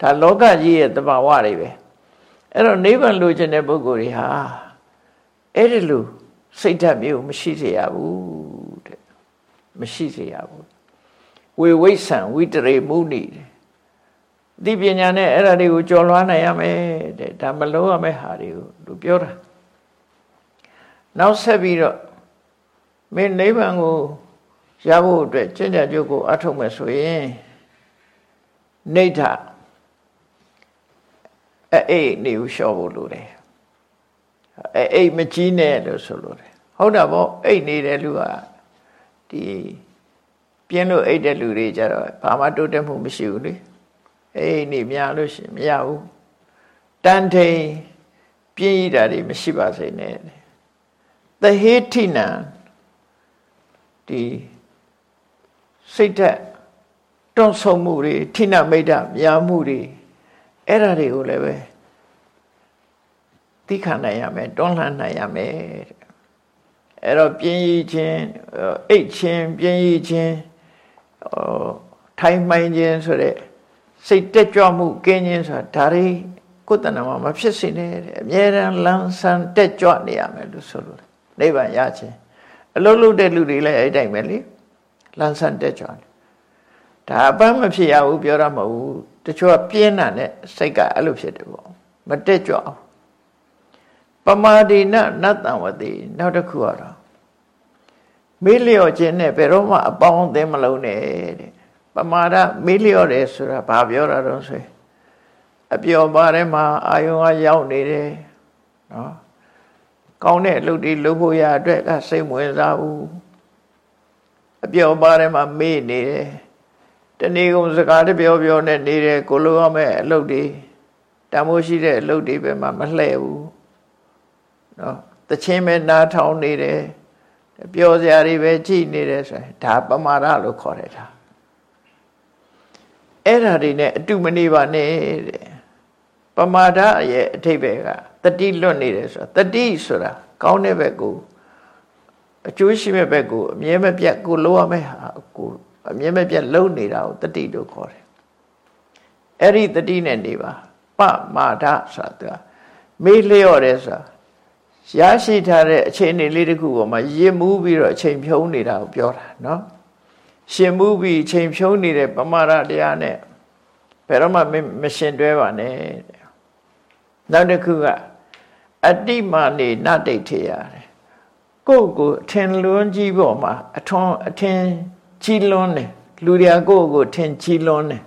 ဒါလောကကြီးရဲ့တဘာဝတွေပဲအဲ့တော့နိဗ္ဗာန်လိုချင်တဲ့ပုဂ္ဂိုလ်တွေဟာအဲ့ဒီလိုစိတ်ဓာတ်မျိုးမရှိစေရဘူးတဲ့မရှိစေရဘူးဝေဝိဆံဝိတရေမုနိ ဒီပညာနဲ့အဲ့ဒါတွေကိုကြော်လွှားနိုင်ရမယ်တဲ့ဒါမလုံးရမယ့်ဟာတွေကိုသူပြောတာနောက်ဆက်ပြီးတော့မင်းနိဗ္ဗာန်ကိုရဖို့အတွက်ကျင့်ကြံကြုတ်ကိုအထုတ်မယ်ဆိုရင်နေထအဲ့အိတ်နေကိုလျှော့ဖို့လိုတယ်အဲ့အိတ်မကြီးနဲ့လို့ဆိုလိုတယ်ဟုတ်တာပေါ့အိတ်နေတဲ့လူကဒီပြင်းလို့အိတ်တဲ့လူတွေကြတော့ဘာမှတိုးတက်မှုမရှိဘူးလေ အိတ်နေများလို့ရှိမရဘူးတန်ထိန်ပြင်းရတာတွေမရှိပါစေနဲ့သဟေထိနံဒီစိတ်သက်တွန့်ဆုံမှုတွေထိနမိတ်တများမှုတွေအဲ့ဓာတွေကိုလည်းပဲသိခံနိုင်ရမယ်တွန်းလှန်နိုင်ရမယ်အဲ့တော့ပြင်းရခြင်းအိတ်ခြင်းပြင်းရခြင်းဟိုထိုင်မှိုင်းခြင်းဆိုတဲ့ စိတ်တက်ကြွမှုကင်းခြင်းဆိုတာဒါတွေကိုယ်တဏ္ဍာမှာမဖြစ်စေနဲ့အမြဲတမ်းလန်းဆန်းတက်ကြွနေရမယ်လို့ဆိုလို့နိဗ္ဗာန်ရခြင်းအလုံးလုံးတဲ့လူတွေလည်းအဲ့တိုင်းပဲလေလန်းဆန်းတက်ကြွတယ်ဒါအပန်းမဖြစ်ရဘူးပြောရမဟုတ်ဘူးတချို့ကပြင်းတာနဲ့စိတ်ကအဲ့လိုဖြစ်တယ်ပေါ့မတက်ကြွအောင်ပမာဒိနနတ်တံဝတိနောက်တစ်ခုကတော့မေးလျော့ခြင်းနဲ့ဘယ်တော့မှအပေါင်းအသင်းမလုံးနဲ့တဲ့ ပမာဒမေးလျော့တယ်ဆိုတာဘာပြောတာတော့ဆိုအပျော်ပါထဲမှာအာယုံကရောက်နေတယ်နော်ကောင်းတဲ့အလုပ်တွေလုပ်ဖို့ရအတွက်ကစိတ်ဝင်စားဘူးအပျော်ပါထဲမှာမေ့နေတယ်တနေ့ကုန်စကားတပြောပြောနဲ့နေတယ်ကိုလိုရမယ့်အလုပ်တွေတတမိုးရှိတဲ့အလုပ်တွေပဲမှမလှဲ့ဘူးနော်တချင်းပဲနားထောင်နေတယ်ပျော်စရာတွေပဲကြည့်နေတယ်ဆိုရင်ဒါပမာဒလို့ခေါ်တယ်ဒါ အဲ့ဓာတွေနဲ့အတုမနေပါနဲ့တဲ့ပမာဒရဲ့အထိပ္ပယ်ကတတိလွတ်နေတယ်ဆိုတာတတိဆိုတာကောင်းတဲ့ဘက်ကိုအကျိုးရှိမဲ့ဘက်ကိုအမြဲမပြတ်ကိုလိုရမယ့်ဟာကိုအမြဲမပြတ်လုံနေတာကိုတတိလို့ခေါ်တယ်အဲ့ဒီတတိနဲ့နေပါပမာဒဆိုတာမေးလျော့တယ်ဆိုတာရရှိထားတဲ့အခြေအနေလေးတစ်ခုပေါ်မှာရစ်မှုပြီးတော့အချိန်ဖြုံးနေတာကိုပြောတာเนาะ ရှင်မှုပြီးအချိန်ဖြုံးနေတဲ့ပမာဒတရားနဲ့ဘယ်တော့မှမရှင်တွဲပါနဲ့နောက်တစ်ခုကအတ္တိမာနေနတိတ်ထေရတယ်ကိုယ့်ကိုအထင်လွန်းကြီးပေါ်မှာအထွန်းအထင်ကြီးလွန်းတယ်လူတွေကကိုယ့်ကိုထင်ကြီးလွန်းတယ်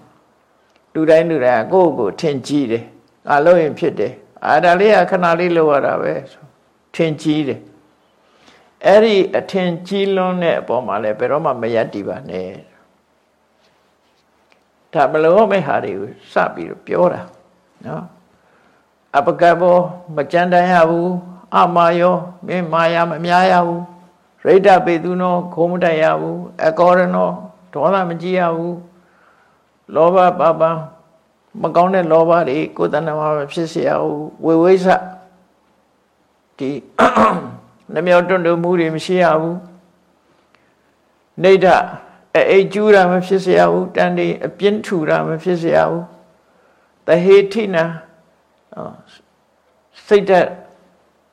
လူတိုင်းလူတိုင်းကိုယ့်ကိုထင်ကြီးတယ်ငါလို့ရင်ဖြစ်တယ်အာဒါလေးကခဏလေးလိုရတာပဲဆိုထင်ကြီးတယ် အဲ့ဒီအထင်ကြီးလွန်းတဲ့အပေါ်မှာလည်းဘယ်တော့မှမယက်တည်ပါနဲ့ဒါမလို့မဲ့ဟာတွေကိုစပြီးတော့ပြောတာနော်အပကဘောမကြမ်းတမ်းရဘူးအမာယောမင်းမာယာမများရဘူးရိဋ္ဌပေသူနောခိုးမတိုက်ရဘူးအကောရနောဒေါသမကြည့်ရဘူးလောဘပပမကောင်းတဲ့လောဘတွေကိုယ်တဏ္ဍမှာဖြစ်เสียဘူးဝေဝိဆဒီ နှမြောတွန့်တူမှုတွေမရှိရဘူးနေဒအိတ်ကျူးတာမဖြစ်เสียဘူးတန်တေအပြင်းထူတာမဖြစ်เสียဘူးတဟေထိနာစိတ်တက်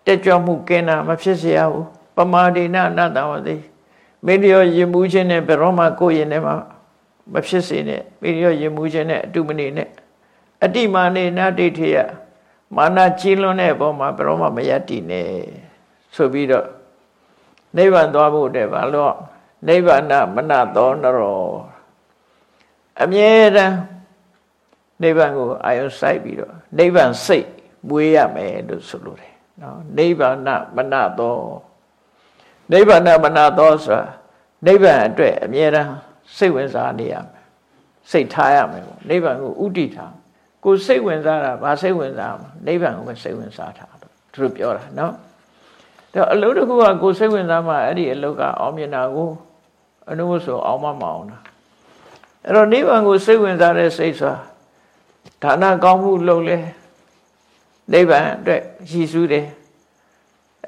တက်ကြွမှုကင်းတာမဖြစ်เสียဘူးပမာဒိနအနတ္တဝတိမင်းရောယင်မှုခြင်းနဲ့ဘယ်တော့မှကိုယ်ရင်ထဲမှာမဖြစ်စေနဲ့မင်းရောယင်မှုခြင်းနဲ့အတုမနေနဲ့အတိမာနေနဒိဋ္ဌိယမာနကြီးလွန်းတဲ့အပေါ်မှာဘယ်တော့မှမယက်တည်နဲ့ ဆိုပြီးတော့နိဗ္ဗာန်သွားဖို့တဲ့ဘာလို့နိဗ္ဗာန်မနသောနရောအမြဲတမ်းနိဗ္ဗာန်ကိုအာယုစိုက်ပြီးတော့နိဗ္ဗာန်စိတ်မွေးရမယ်လို့ဆိုလိုတယ်နော်နိဗ္ဗာန်မနသောနိဗ္ဗာန်မနသောဆိုတာနိဗ္ဗာန်အတွက်အမြဲတမ်းစိတ်ဝင်စားနေရမယ်စိတ်ထားရမယ်ပေါ့နိဗ္ဗာန်ကိုဥတည်ထားကိုစိတ်ဝင်စားတာဘာစိတ်ဝင်စားမှာနိဗ္ဗာန်ကိုပဲစိတ်ဝင်စားတာလို့သူတို့ပြောတာနော် တော့အလုပ်တစ်ခုကကိုစိတ်ဝင်စားမှအဲ့ဒီအလုပ်ကအောင်မြင်တာကိုအနုဆိုအောင်မမအောင်တာအဲ့တော့နိဗ္ဗာန်ကိုစိတ်ဝင်စားတဲ့စိတ်ဆိုတာဒါနကောင်းမှုလုပ်လဲနိဗ္ဗာန်အတွက်ရည်စူးတယ်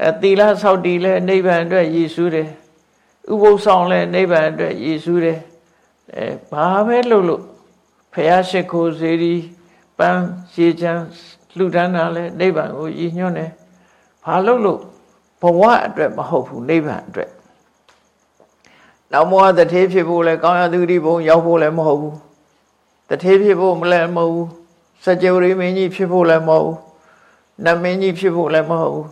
အဲသီလဆောက်တည်လဲနိဗ္ဗာန်အတွက်ရည်စူးတယ်ဥပုသ်ဆောင်လဲနိဗ္ဗာန်အတွက်ရည်စူးတယ်အဲဘာပဲလုပ်လို့ဖះရှိခိုးစေဒီပန်းရေချမ်းလှူဒန်းတာလဲနိဗ္ဗာန်ကိုရည်ညွှန်းတယ်ဘာလို့လို့ဘ ဝအတွက်မဟုတ်ဘူးနိဗ္ဗာန်အတွက်နောက်ဘဝတထေးဖြစ်ဖို့လဲကောင်းရသူတိဘုံရောက်ဖို့လဲမဟုတ်ဘူးတထေးဖြစ်ဖို့မလဲမဟုတ်ဘူးစကြဝဠာမင်းကြီးဖြစ်ဖို့လဲမဟုတ်ဘူးနမင်းကြီးဖြစ်ဖို့လည်းမဟုတ်ဘူး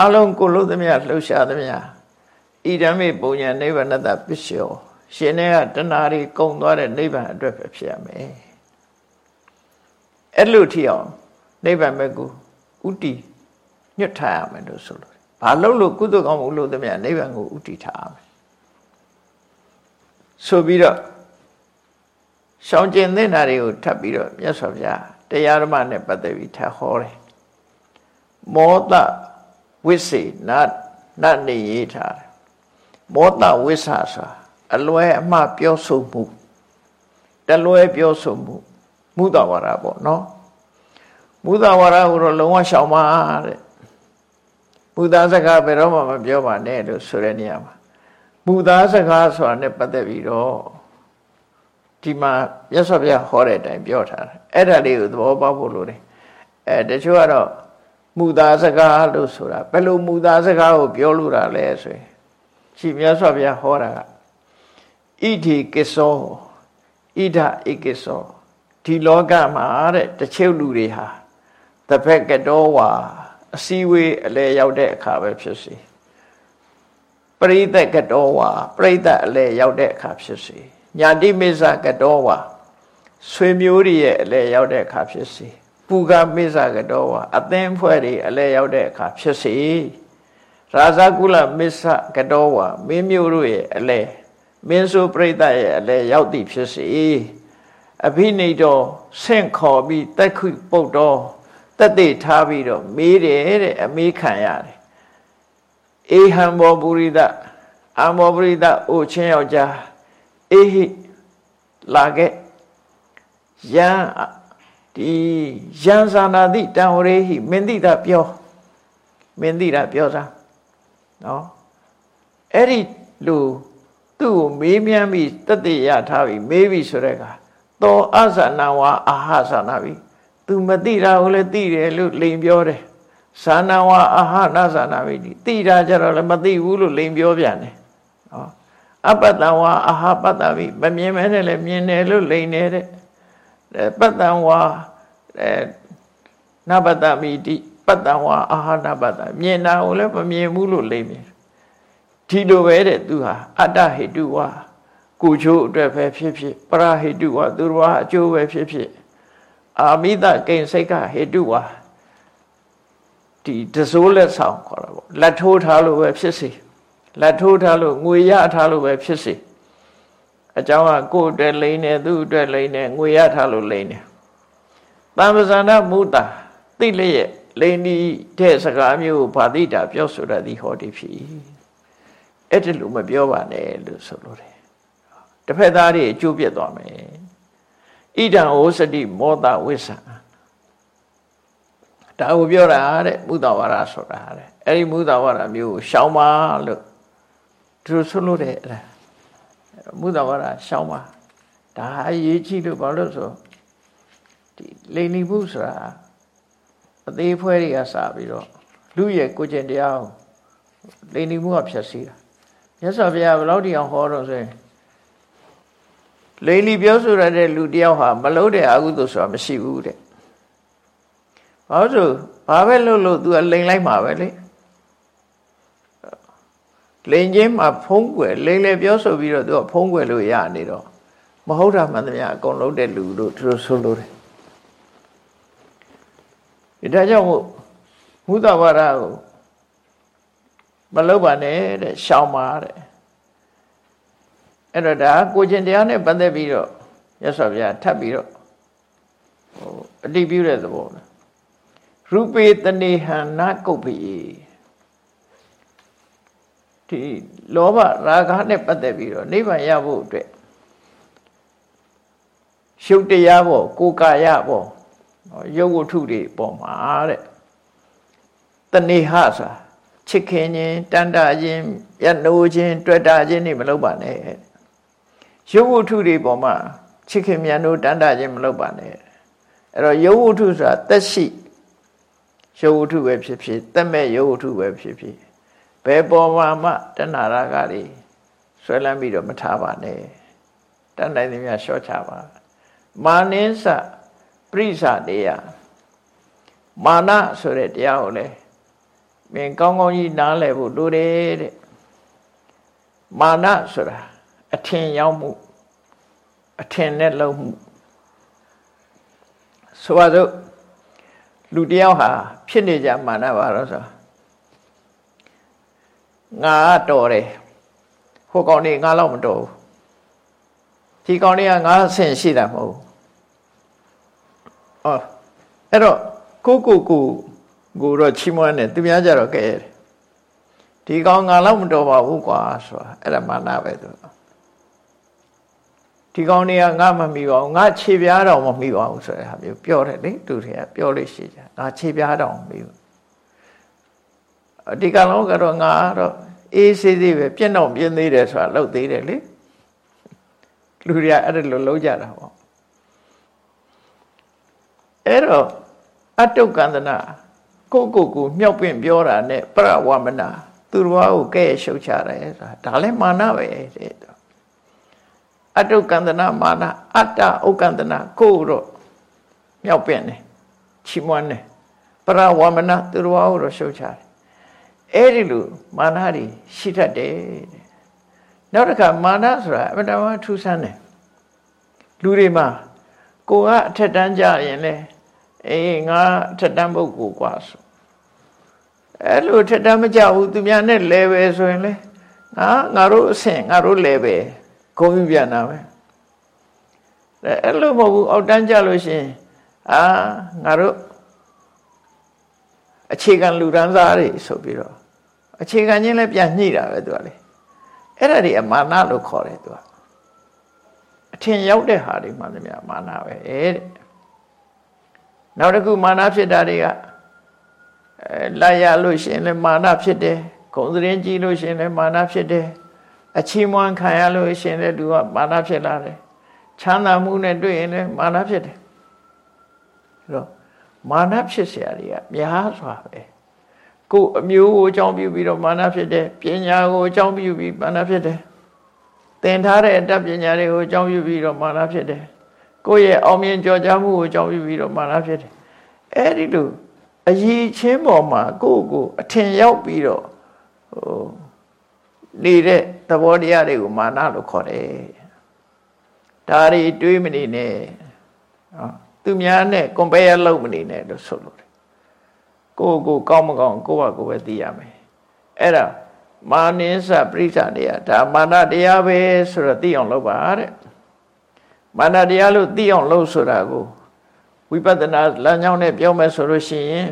အလုံးကိုလို့သမျှလှုပ်ရှားသမျှဣဒံမေပုံညာနိဗ္ဗာန်တပစ္စယောရှင်တဲ့ကတဏှာတွေကုံသွားတဲ့နိဗ္ဗာန်အတွက်ပဲဖြစ်ရမယ်အဲ့လိုထီအောင်နိဗ္ဗာန်ဘက်ကိုဥတီညွတ်ထားရမယ်လို့ဆိုလို့ ဘာလို့လို့ကုသကောင်းမှုလို့သမျှနိဗ္ဗာန်ကိုဥတီထားရမယ်ဆိုပြီးတော့ရှောင်ကျင်သင့်တာတွေကိုထပ်ပြီးတော့မြတ်စွာဘုရားတရားဓမ္မနဲ့ပတ်သက်ပြီးထပ်ဟောတယ်မောတဝိစေနနတ်နေရေးထားတယ်မောတဝိဆာဆိုအလွဲအမှားပြောဆိုမှုတလွဲပြောဆိုမှုမုဒဝါဒပေါ့နော်မုဒဝါဒကိုတော့လုံးဝရှောင်ပါတဲ့ မူသားစကားဘယ်တော့မှမပြောပါနဲ့လို့ဆိုတဲ့နေရာမှာမူသားစကားဆိုတာနဲ့ပတ်သက်ပြီးတော့ဒီမှာရသော်ပြဟောတဲ့အတိုင်းပြောထားတယ်အဲ့ဒါလေးကိုသဘောပေါက်ဖို့လိုတယ်အဲတချို့ကတော့မူသားစကားလို့ဆိုတာဘယ်လိုမူသားစကားကိုပြောလို့တာလဲဆိုရင်ရှင်မြတ်စွာဘုရားဟောတာကဣတိကိသောဣဒဣကိသောဒီလောကမှာတဲ့တချို့လူတွေဟာတဖက်ကတော်ဝါ အစည်းဝေးအလဲရောက်တဲ့အခါပဲဖြစ်စီပရိသတ်ကတော်ဝါပရိသတ်အလဲရောက်တဲ့အခါဖြစ်စီညာတိမိစ္ဆကတော်ဝါဆွေမျိုးတွေရဲ့အလဲရောက်တဲ့အခါဖြစ်စီပူကမိစ္ဆကတော်ဝါအသင်းဖွဲ့တွေအလဲရောက်တဲ့အခါဖြစ်စီရာဇကုလမိစ္ဆကတော်ဝါမင်းမျိုးတို့ရဲ့အလဲမင်းဆိုပြိတ္တရဲ့အလဲရောက်သည်ဖြစ်စီအဘိနိတောဆင့်ခေါ်ပြီးတက်ခုပုတ်တော် တက်သိထားပြီးတော့မေးတယ်တဲ့အမေးခံရတယ်အေဟံဘောပုရိသအမောပုရိသအိုချင်းယောက်ျားအေဟိလာခဲ့ယံဒီယံသာနာတိတံဝရေဟိမင်းတိတာပြောမင်းတိတာပြောစားနော်အဲ့ဒီလူသူ့ကိုမေးမြန်းပြီးတတိယထားပြီးမေးပြီးဆိုတဲ့အခါသောအသနာဝါအာဟသနာပြီ သူမသိတာကိုလည်းသိတယ်လို့လိန်ပြောတယ်ဇာနာဝါအာဟနာဇာနာပြီသိတာကြတော့လည်းမသိဘူးလို့လိန်ပြောပြန်တယ်နော်အပတ္တဝါအာဟပတ္တပြီမမြင်မဲနဲ့လည်းမြင်တယ်လို့လိန်နေတဲ့ပတ္တဝါအဲနပတ္တမိတိပတ္တဝါအာဟနပတ္တမြင်တာကိုလည်းမမြင်ဘူးလို့လိမ့်မယ်ဒီလိုပဲတဲ့သူဟာအတ္တဟိတုဝါကိုချိုးအတွက်ပဲဖြစ်ဖြစ်ပရဟိတုဝါသူတော်အကျိုးပဲဖြစ်ဖြစ် အာမိတကိဉ္စိတ်ကဟိတုဝါဒီတစိုးလက်ဆောင်ခေါ်တာပေါ့လက်ထိုးထားလို့ပဲဖြစ်စေလက်ထိုးထားလို့ငွေရထားလို့ပဲဖြစ်စေအကြောင်းကကိုယ်အတွက်လိမ့်နေသူ့အတွက်လိမ့်နေငွေရထားလို့လိမ့်နေတမ္ပဇာနာမုတာသိလျက်လိန်ဒီတဲ့စကားမျိုးကိုဗာတိတာပြောဆိုရသည်ဟောဒီဖြစ်အဲ့ဒါလိုမပြောပါနဲ့လို့ဆိုလိုတယ်တစ်ဖက်သားတွေအကျိုးပြတ်သွားမယ် ဣဒံဩစတိမောတဝိဆာဒါကိုပြောတာတဲ့မုဒဝါဒဆိုတာတဲ့အဲ့ဒီမုဒဝါဒမျိုးကိုရှောင်းပါလို့သူတို့ဆိုလို့တဲ့အဲ့ဒါမုဒဝါဒရှောင်းပါဒါအရေးကြီးလို့ဘာလို့ဆိုဒီလိန်လီမှုဆိုတာအသေးဖွဲတွေကစပြီးတော့လူရဲ့ကိုကျင်တရားကိုလိန်လီမှုကဖြတ်စီးတာမြတ်စွာဘုရားဘယ်လောက်တရားဟောတော့ဆိုရင် လိန်လီပြောဆိုရတဲ့လူတယောက်ဟာမလုံးတဲ့အကုသိုလ်ဆိုတာမရှိဘူးတဲ့ဘာလို့ဘာပဲလုပ်လို့ तू ကလိန်လိုက်မှာပဲလေလိန်ချင်းမှာဖုံးကွယ်လိန်လေပြောဆိုပြီးတော့ तू ကဖုံးကွယ်လို့ရနေတော့မဟုတ်တာမှန်သမျှအကုန်လုံးတဲ့လူတို့သူတို့ဆိုလို့တယ်ဒါကြောင့်မို့မုဒ္ဒဝါဒကိုမလုပ်ပါနဲ့တဲ့ရှောင်ပါတဲ့ အဲ့တော့ဒါကိုကျင်တရားနဲ့ပတ်သက်ပြီးတော့ရသော်ဗျာထပ်ပြီးတော့ဟိုအတိပြုတဲ့သဘောပဲရူပေတနေဟံနာကုတ်ပိဒီလောဘရာဂနဲ့ပတ်သက်ပြီးတော့နိဗ္ဗာန်ရဖို့အတွက်ရှုပ်တရားပေါ့ကိုယ်ကာယပေါ့ရုပ်ဝတ္ထုတွေပေါ်မှာတဲ့တဏိဟဆိုချစ်ခင်ခြင်းတန်တာခြင်းရနိုးခြင်း တွေ့တာခြင်းတွေမလုပ်ပါနဲ့ ရုပ်ဝတ္ထုတွေပေါ်မှာချစ်ခင်မြတ်နိုးတန်တာခြင်းမလုပ်ပါနဲ့အဲ့တော့ရုပ်ဝတ္ထုဆိုတာသက်ရှိရုပ်ဝတ္ထုပဲဖြစ်ဖြစ်သက်မဲ့ရုပ်ဝတ္ထုပဲဖြစ်ဖြစ်ဘယ်ပေါ်မှာမှတဏှာရာဂတွေဆွဲလန်းပြီးတော့မထားပါနဲ့တန်တိုင်းသမျှရှော့ချပါမာနင်းစပရိစ္ဆတရားမာနဆိုတဲ့တရားကိုလည်းမင်းကောင်းကောင်းကြီးနားလည်ဖို့လိုတယ်တဲ့မာနဆိုတာ အထင်ရောက်မှုအထင်နဲ့လုံးမှုဆိုပါစို့လူတယောက်ဟာဖြစ်နေကြမာနပါတော့ဆိုငါတော်တယ်ဟိုကောင်နေငါတော့မတော်ဘူးဒီကောင်လေးကငါအဆင့်ရှိတာမဟုတ်ဘူးဟောအဲ့တော့ကိုကိုကိုကိုတော့ချီးမွမ်းတယ်သူများကြတော့ကဲတယ်ဒီကောင်ငါတော့မတော်ပါဘူးကွာဆိုတာအဲ့ဒါမာနပဲသူ ဒီကောင်တွေကငါမမိပါဘူးငါခြေပြားတော်မမိပါဘူးဆိုတဲ့ဟာမျိုးပြောတယ်လေသူတွေကပြောလို့ရှိကြငါခြေပြားတော်မမိဘူးဒီကလုံးကတော့ငါတော့အေးစေးသေးပဲပြည့်တော့ပြင်းသေးတယ်ဆိုတာလောက်သေးတယ်လေလူတွေကအဲ့ဒါလိုလုံးကြတာပေါ့အဲ့တော့အတုကန္တနာကိုကိုကိုမြောက်ပင့်ပြောတာနဲ့ပရဝမနာသူတော်ကိုကဲ့ရှုပ်ချတယ်ဆိုတာဒါလည်းမာနပဲတဲ့ အတုကန္တနာမာနအတ္တဥကန္တနာကိုတော့မြောက်ပင့်တယ်ချီးမွမ်းတယ်ပရဝမနာသူတော်ကိုတော့ရှုပ်ချတယ်အဲ့ဒီလိုမာနတွေရှိတတ်တယ်နောက်တစ်ခါမာနဆိုတာအမှန်တမ်းထူးဆန်းတယ်လူတွေမှာကိုကအထက်တန်းကြရင်လဲအေးငါထက်တန်းပုဂ္ဂိုလ်กว่าဆိုအဲ့လိုထက်တန်းမကြဘူးသူများနဲ့လဲပဲဆိုရင်လေငါငါတို့အဆင့်ငါတို့ လဲပဲဂုံယူပြန်တာပဲအဲ့လိုမဟုတ်ဘူးအောက်တန်းကြလို့ရှင်အာငါတို့အခြေခံလူရန်စားတွေဆိုပြီးတော့အခြေခံချင်းလည်းပြန်ညှိတာပဲသူကလေအဲ့ဒါတွေအမာနလို့ခေါ်တယ်သူကအထင်ရောက်တဲ့ဟာတွေမှသမျှမာနပဲတဲ့နောက်တစ်ခုမာနဖြစ်တာတွေကအဲလာရလို့ရှင်လည်းမာနဖြစ်တယ်ဂုံသတင်းကြီးလို့ရှင်လည်းမာနဖြစ်တယ် အချီးမွမ်းခံရလို့ရှင်လည်းသူကမာနဖြစ်လာတယ်ချမ်းသာမှုနဲ့တွေ့ရင်လည်းမာနဖြစ်တယ်အဲ့တော့မာနဖြစ်เสียတွေကများစွာပဲကိုယ်အမျိုးကိုအကြောင်းပြုပြီးတော့မာနဖြစ်တယ်ပညာကိုအကြောင်းပြုပြီးမာနဖြစ်တယ်သင်ထားတဲ့အတတ်ပညာတွေကိုအကြောင်းပြုပြီးတော့မာနဖြစ်တယ်ကိုယ့်ရဲ့အောင်မြင်ကြော်ကြားမှုကိုအကြောင်းပြုပြီးတော့မာနဖြစ်တယ်အဲ့ဒီလိုအရေးချင်းပေါ်မှာကိုယ့်ကိုအထင်ရောက်ပြီးတော့ဟိုနေတဲ့ သဘောတရားတွေကိုမာနလို့ခေါ်တယ်ဒါတွေတွေးမနေနဲ့နော်သူများနဲ့ compare လုပ်မနေနဲ့လို့ဆိုလို့တယ်ကိုယ့်ကိုကောင်းမကောင်းကိုယ့်ဘာကိုယ်ပဲသိရမယ်အဲ့ဒါမာနိစ္စပရိစ္ဆာတရားဒါမာနတရားပဲဆိုတော့သိအောင်လုပ်ပါတဲ့မာနတရားလို့သိအောင်လုပ်ဆိုတာကိုဝိပဿနာလမ်းကြောင်းနဲ့ပြောမယ်ဆိုလို့ရှိရင်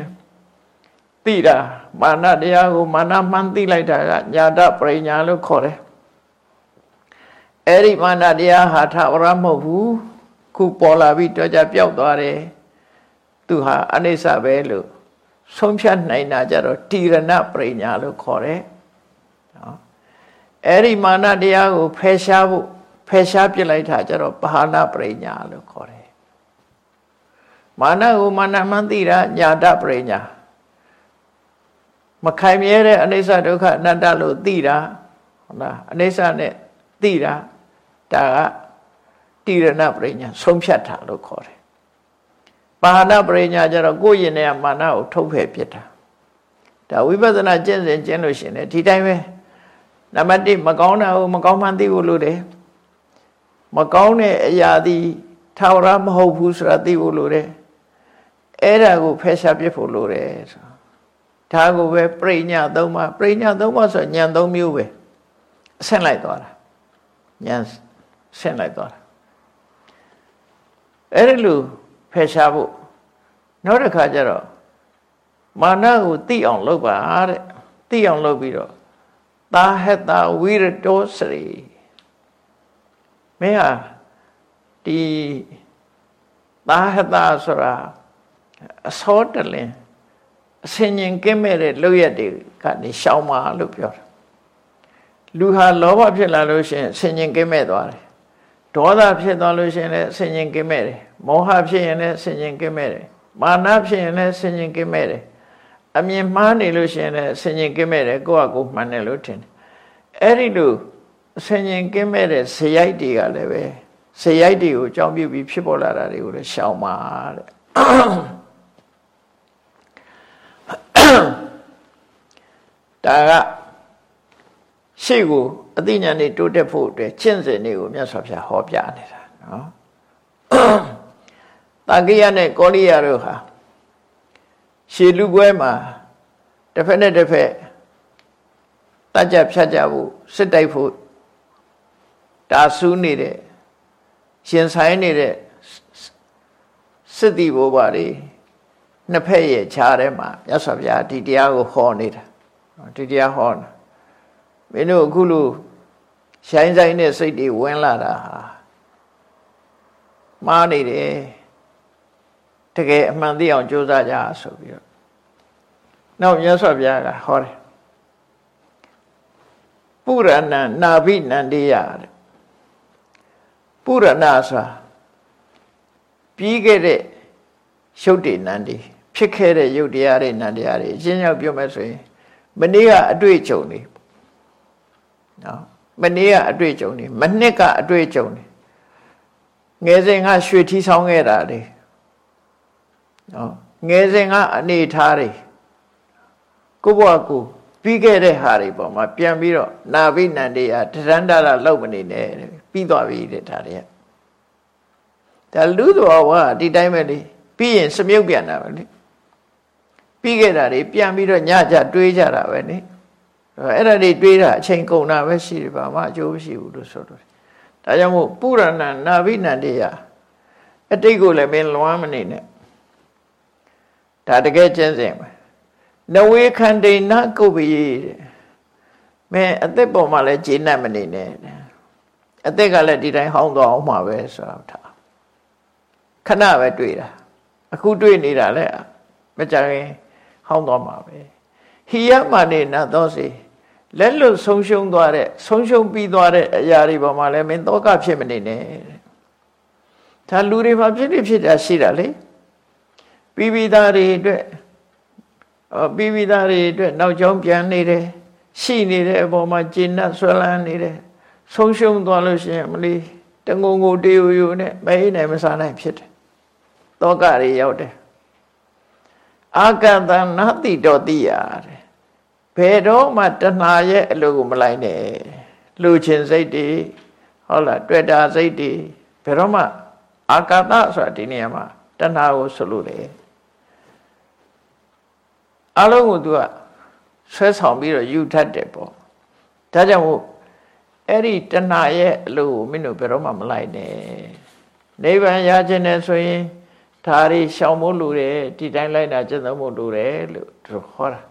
သိတာမာနတရားကိုမာနမှန်းသိလိုက်တာကညာတပရိညာလို့ခေါ်တယ် အဲ့ဒီမာနတရားဟာထဝရမဟုတ်ဘူးခုပေါ်လာပြီးတော့ကြပျောက်သွားတယ်သူဟာအနိစ္စပဲလို့ဆုံးဖြတ်နိုင်တာကြတော့တိရဏပရိညာလို့ခေါ်တယ်နော်အဲ့ဒီမာနတရားကိုဖယ်ရှားဖို့ဖယ်ရှားပြစ်လိုက်တာကြတော့ပါဏပရိညာလို့ခေါ်တယ်မာနကိုမာနမှန်းသိတာညာတပရိညာမခိုင်မြဲတဲ့အနိစ္စဒုက္ခအနတ္တလို့သိတာဟုတ်လားအနိစ္စနဲ့သိတာ ဒါကတိရဏပရိညာဆုံးဖြတ်တာလို့ခေါ်တယ်ပါဏပရိညာကျတော့ကိုယ့်ရင်ထဲကမာနကိုထုတ်ဖယ်ပြစ်တာဒါဝိပဿနာကျင့်စဉ်ကျင့်လို့ရှင်လေဒီတိုင်းပဲနံပါတ်1မကောင်းတာကိုမကောင်းမှန်းသိဖို့လိုတယ်မကောင်းတဲ့အရာသည်ထာဝရမဟုတ်ဘူးဆိုတာသိဖို့လိုတယ်အဲ့ဒါကိုဖယ်ရှားပြစ်ဖို့လိုတယ်ဆိုဒါကိုပဲပရိညာသုံးပါပရိညာသုံးပါဆိုညံသုံးမျိုးပဲအဆင့်လိုက်သွားတာညံ ဆင့်လိုက်သွားတာအဲ့ဒီလိုဖယ်ရှားဖို့နောက်တစ်ခါကျတော့မာနကိုသိအောင်လုပ်ပါတဲ့သိအောင်လုပ်ပြီးတော့သာဟတဝိရတောစရိမင်းဟာဒီသာဟတဆိုတာအစောတလင်အစင်ញင်ကင်းမဲ့တဲ့လောက်ရက်တွေကနေရှောင်ပါလို့ပြောတာလူဟာလောဘဖြစ်လာလို့ရှိရင်အစင်ញင်ကင်းမဲ့သွားတယ် ဒေါသဖြစ်သွားလို့ရှိရင်လည်းအစင်ញင်ကင်းမဲ့တယ်မောဟဖြစ်ရင်လည်းအစင်ញင်ကင်းမဲ့တယ်မာနဖြစ်ရင်လည်းအစင်ញင်ကင်းမဲ့တယ်အမြင်မှားနေလို့ရှိရင်လည်းအစင်ញင်ကင်းမဲ့တယ်ကိုယ့်အကိုမှန်တယ်လို့ထင်တယ်အဲ့ဒီလိုအစင်ញင်ကင်းမဲ့တဲ့ဇယိုက်တွေကလည်းပဲဇယိုက်တွေကိုအကြောင်းပြုပြီးဖြစ်ပေါ်လာတာတွေကိုလည်းရှောင်ပါတဲ့ဒါက ရှေ့ကိုအသိဉာဏ်တွေတိုးတက်ဖို့အတွက်ကျင့်စဉ်တွေကိုမြတ်စွာဘုရားဟောပြနေတာနော်တာကိယနဲ့ကောလိယတို့ဟာရှေလူပွဲမှာတစ်ဖက်နဲ့တစ်ဖက်တကြဖြတ်ကြဖို့စစ်တိုက်ဖို့တာဆူးနေတဲ့ရှင်ဆိုင်နေတဲ့စစ်တီဘိုးပါတွေနှစ်ဖက်ရဲ့ခြားထဲမှာမြတ်စွာဘုရားဒီတရားကိုဟောနေတာဒီတရားဟောတာ မင်းတို့အခုလိုရှိုင်းဆိုင်တဲ့စိတ်တွေဝင်လာတာဟာမှားနေတယ်တကယ်အမှန်သိအောင်ကြိုးစားကြဆိုပြီးတော့နောက်မြတ်စွာဘုရားကဟောတယ်ပုရဏနာဘိနန္တေယတဲ့ပုရဏဆိုတာပြီးခဲ့တဲ့ရှုပ်တည်နန္ဒီဖြစ်ခဲ့တဲ့ယုတ်တရားတွေနန္တရားတွေအရှင်းရောက်ပြောမယ်ဆိုရင်မနေ့ကအတွေ့အကြုံတွေ နော်မနေ့ကအတွေ့အကြုံတွေမနှစ်ကအတွေ့အကြုံတွေငယ်စဉ်ကရွှေထီးဆောင်ခဲ့တာတွေနော်ငယ်စဉ်ကအနေထားတွေကိုဘွားကိုပြီးခဲ့တဲ့ဟာတွေပေါ့မှာပြန်ပြီးတော့နာဘိနန္တေယတရန္တရလောက်မနေနဲ့ပြီးသွားပြီတဲ့ဒါတွေကဒါလူတော်ကဒီတိုင်းပဲလေပြီးရင်စမြုပ်ပြန်တာပဲလေပြီးခဲ့တာတွေပြန်ပြီးတော့ညကြတွေးကြတာပဲလေ အဲ့ဒါတွေတွေးတာအချိန်ကုန်တာပဲရှိတယ်ဘာမှအကျိုးမရှိဘူးလို့ဆိုတော့ဒါကြောင့်မို့ပုရဏနာဘိနန္တေယအတိတ်ကိုလည်းမင်းလွမ်းမနေနဲ့ဒါတကယ်ကျင့်စဉ်ပဲနဝေခန္တေနကုပ္ပယေတဲ့မင်းအသက်ပေါ်မှာလည်းဂျေနတ်မနေနဲ့အသက်ကလည်းဒီတိုင်းဟောင်းသွားအောင်မှာပဲဆိုတော့ထားခဏပဲတွေ့တာအခုတွေ့နေတာလည်းမကြခင်ဟောင်းသွားမှာပဲဟိယမနေနသောစီ လက်လွတ်ဆုံးရှုံးသွားတဲ့ဆုံးရှုံးပြီးသွားတဲ့အရာတွေပေါ်မှာလည်းမင်းတောကဖြစ်မနေနဲ့ဒါလူတွေမှာဖြစ်နေဖြစ်တာရှိတာလေပြီးပြီးသားတွေအတွက်ပြီးပြီးသားတွေအတွက်နောက်ကျောင်းပြန်နေတယ်ရှိနေတဲ့အပေါ်မှာကျဉ်တ်ဆွဲလန်းနေတယ်ဆုံးရှုံးသွားလို့ရှိရင်မလီတငုံငုံတေယိုယိုနဲ့မအေးနိုင်မစားနိုင်ဖြစ်တယ်တောကတွေရောက်တယ်အာကတနာတိတော်တိရတဲ့ ဘယ်တော့မှတဏှာရဲ့အလိုကိုမလိုက်နဲ့လူချင်းစိတ်တွေဟုတ်လားတွေ့တာစိတ်တွေဘယ်တော့မှအာကာသဆိုတာဒီနေရာမှာတဏှာကိုဆိုလို့တယ်အလုံးကို तू ကဆွဲဆောင်ပြီးတော့ယူထတ်တယ်ပေါ့ဒါကြောင့်မို့အဲ့ဒီတဏှာရဲ့အလိုကိုမင်းတို့ဘယ်တော့မှမလိုက်နဲ့နိဗ္ဗာန်ရခြင်းနဲ့ဆိုရင်ဒါတွေရှောင်ဖို့လိုတယ်ဒီတိုင်းလိုက်တာကျင့်သုံးဖို့လိုတယ်လို့သူဟောတာ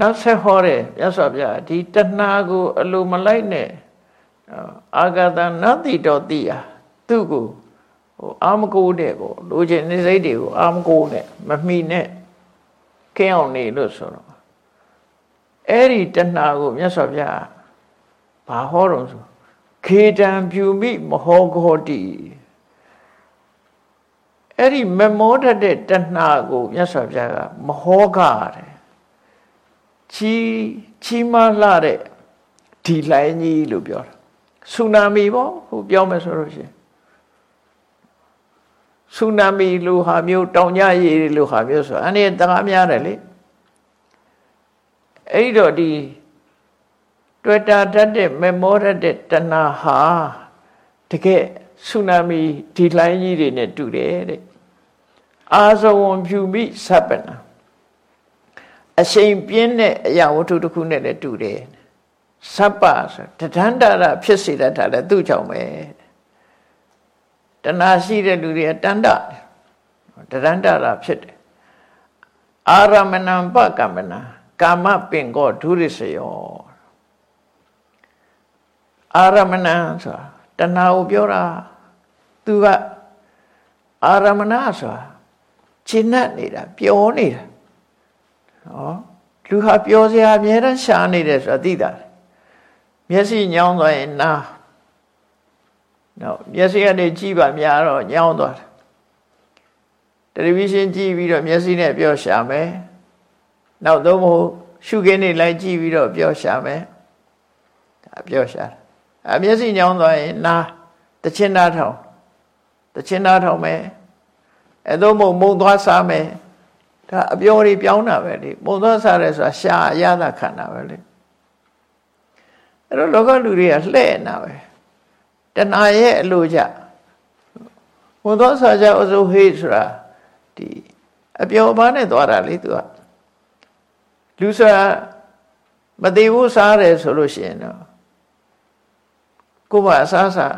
နောက်ဆက်ဟောတယ်မြတ်စွာဘုရားဒီတဏှာကို အလိုမလိုက်နဲ့အာဂတနတိတော်တိယသူ့ကိုဟိုအာမကိုတဲ့ကိုလိုချင်နေစိတ်တွေကိုအာမကိုနဲ့မမိနဲ့ခင်းအောင်နေလို့ဆိုတော့အဲ့ဒီတဏှာကိုမြတ်စွာဘုရားဘာဟောတော့ဆိုခေတံဖြူမိမဟောခောတိအဲ့ဒီမမောတတ်တဲ့တဏှာကိုမြတ်စွာဘုရားကမဟောကားတယ် ချီချီမလှတဲ့ဒီလိုင်းကြီးလို့ပြောတာဆူနာမီပေါ့ဟိုပြောမယ်ဆိုလို့ရှိရင်ဆူနာမီလိုဟာမျိုးတောင်ကြရည်လိုဟာမျိုးဆိုအနေတကားများတယ်လေအဲ့တော့ဒီတွေ့တာတတ်တဲ့မေမောရတဲ့တဏဟာတကယ်ဆူနာမီဒီလိုင်းကြီးတွေနဲ့တူတယ်တဲ့အာဇဝံဖြူမိစပနာ အရှိန်ပြင်းတဲ့အရာဝတ္ထုတစ်ခုနဲ့လည်းတူတယ်စပ္ပဆိုတဒန္တရဖြစ်စေတတ်တာလည်းသူ့ကြောင့်ပဲတဏှာရှိတဲ့လူတွေကတန္တတဒန္တရဖြစ်တယ်အာရမဏံပကမ္မနာကာမပင်ကောဒုရစ္စယောအာရမဏံဆိုတာတဏှာကိုပြောတာသူကအာရမဏဆိုတာရှင်းတ်နေတာပျော်နေတာ ဟောလူဟာပျော်စရာအများတန်းရှားနေတယ်ဆိုတာသိတာမျက်စိညောင်းသွားရင်နားနော်မျက်စိကနေကြည့်ပါများတော့ညောင်းသွားတယ်တယ်လီဗီရှင်းကြည့်ပြီးတော့မျက်စိနဲ့ပြောရှာမယ်နောက်တော့မဟုတ်ရှုခင်းနေလိုက်ကြည့်ပြီးတော့ပြောရှာမယ်ဒါပြောရှာအမျက်စိညောင်းသွားရင်နားတချင်းနာထောင်တချင်းနာထောင်မယ်အဲတော့မဟုတ်မုံသွားစားမယ် ဒါအပြောတွေပြောင်းတာပဲလေမုံသွားစားရဲဆိုတာရှာရတာခန္ဓာပဲလေအဲ့တော့လောကလူတွေကလှဲ့နေတာပဲတဏှာရဲ့အလိုကြမုံသွားစားကြအစိုးဟေးဆိုတာဒီအပြောပါနဲ့သွားတာလေသူကလူဆိုတာမသေးဘူးစားတယ်ဆိုလို့ရှိရင်တော့ကိုယ်ကအစားစား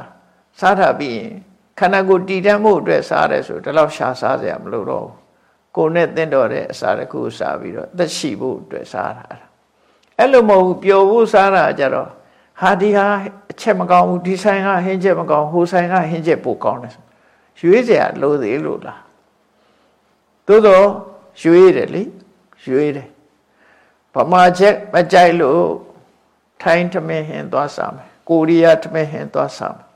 စားတာပြီးရင်ခန္ဓာကိုယ်တည်တံ့မှုအတွက်စားတယ်ဆိုဒီလောက်ရှာစားစရာမလိုတော့ဘူး ကိုယ်နဲ့တင့်တော်တဲ့အစာတစ်ခုစားပြီးတော့သက်ရှိဖို့အတွက်စားတာအဲ့လိုမဟုတ်ဘူးပျော်ဖို့စားတာကြတော့ဟာဒီဟာအချက်မကောင်းဘူးဒီဆိုင်ကဟင်းချက်မကောင်းဟိုဆိုင်ကဟင်းချက်ပိုကောင်းတယ်ရွေးစရာလိုသေးလို့လားသို့တော့ရွေးတယ်လေရွေးတယ်ဗမာချက်မကြိုက်လို့ထိုင်းထမင်းဟင်းသွားစားမယ်ကိုရီးယားထမင်းဟင်းသွားစားမယ်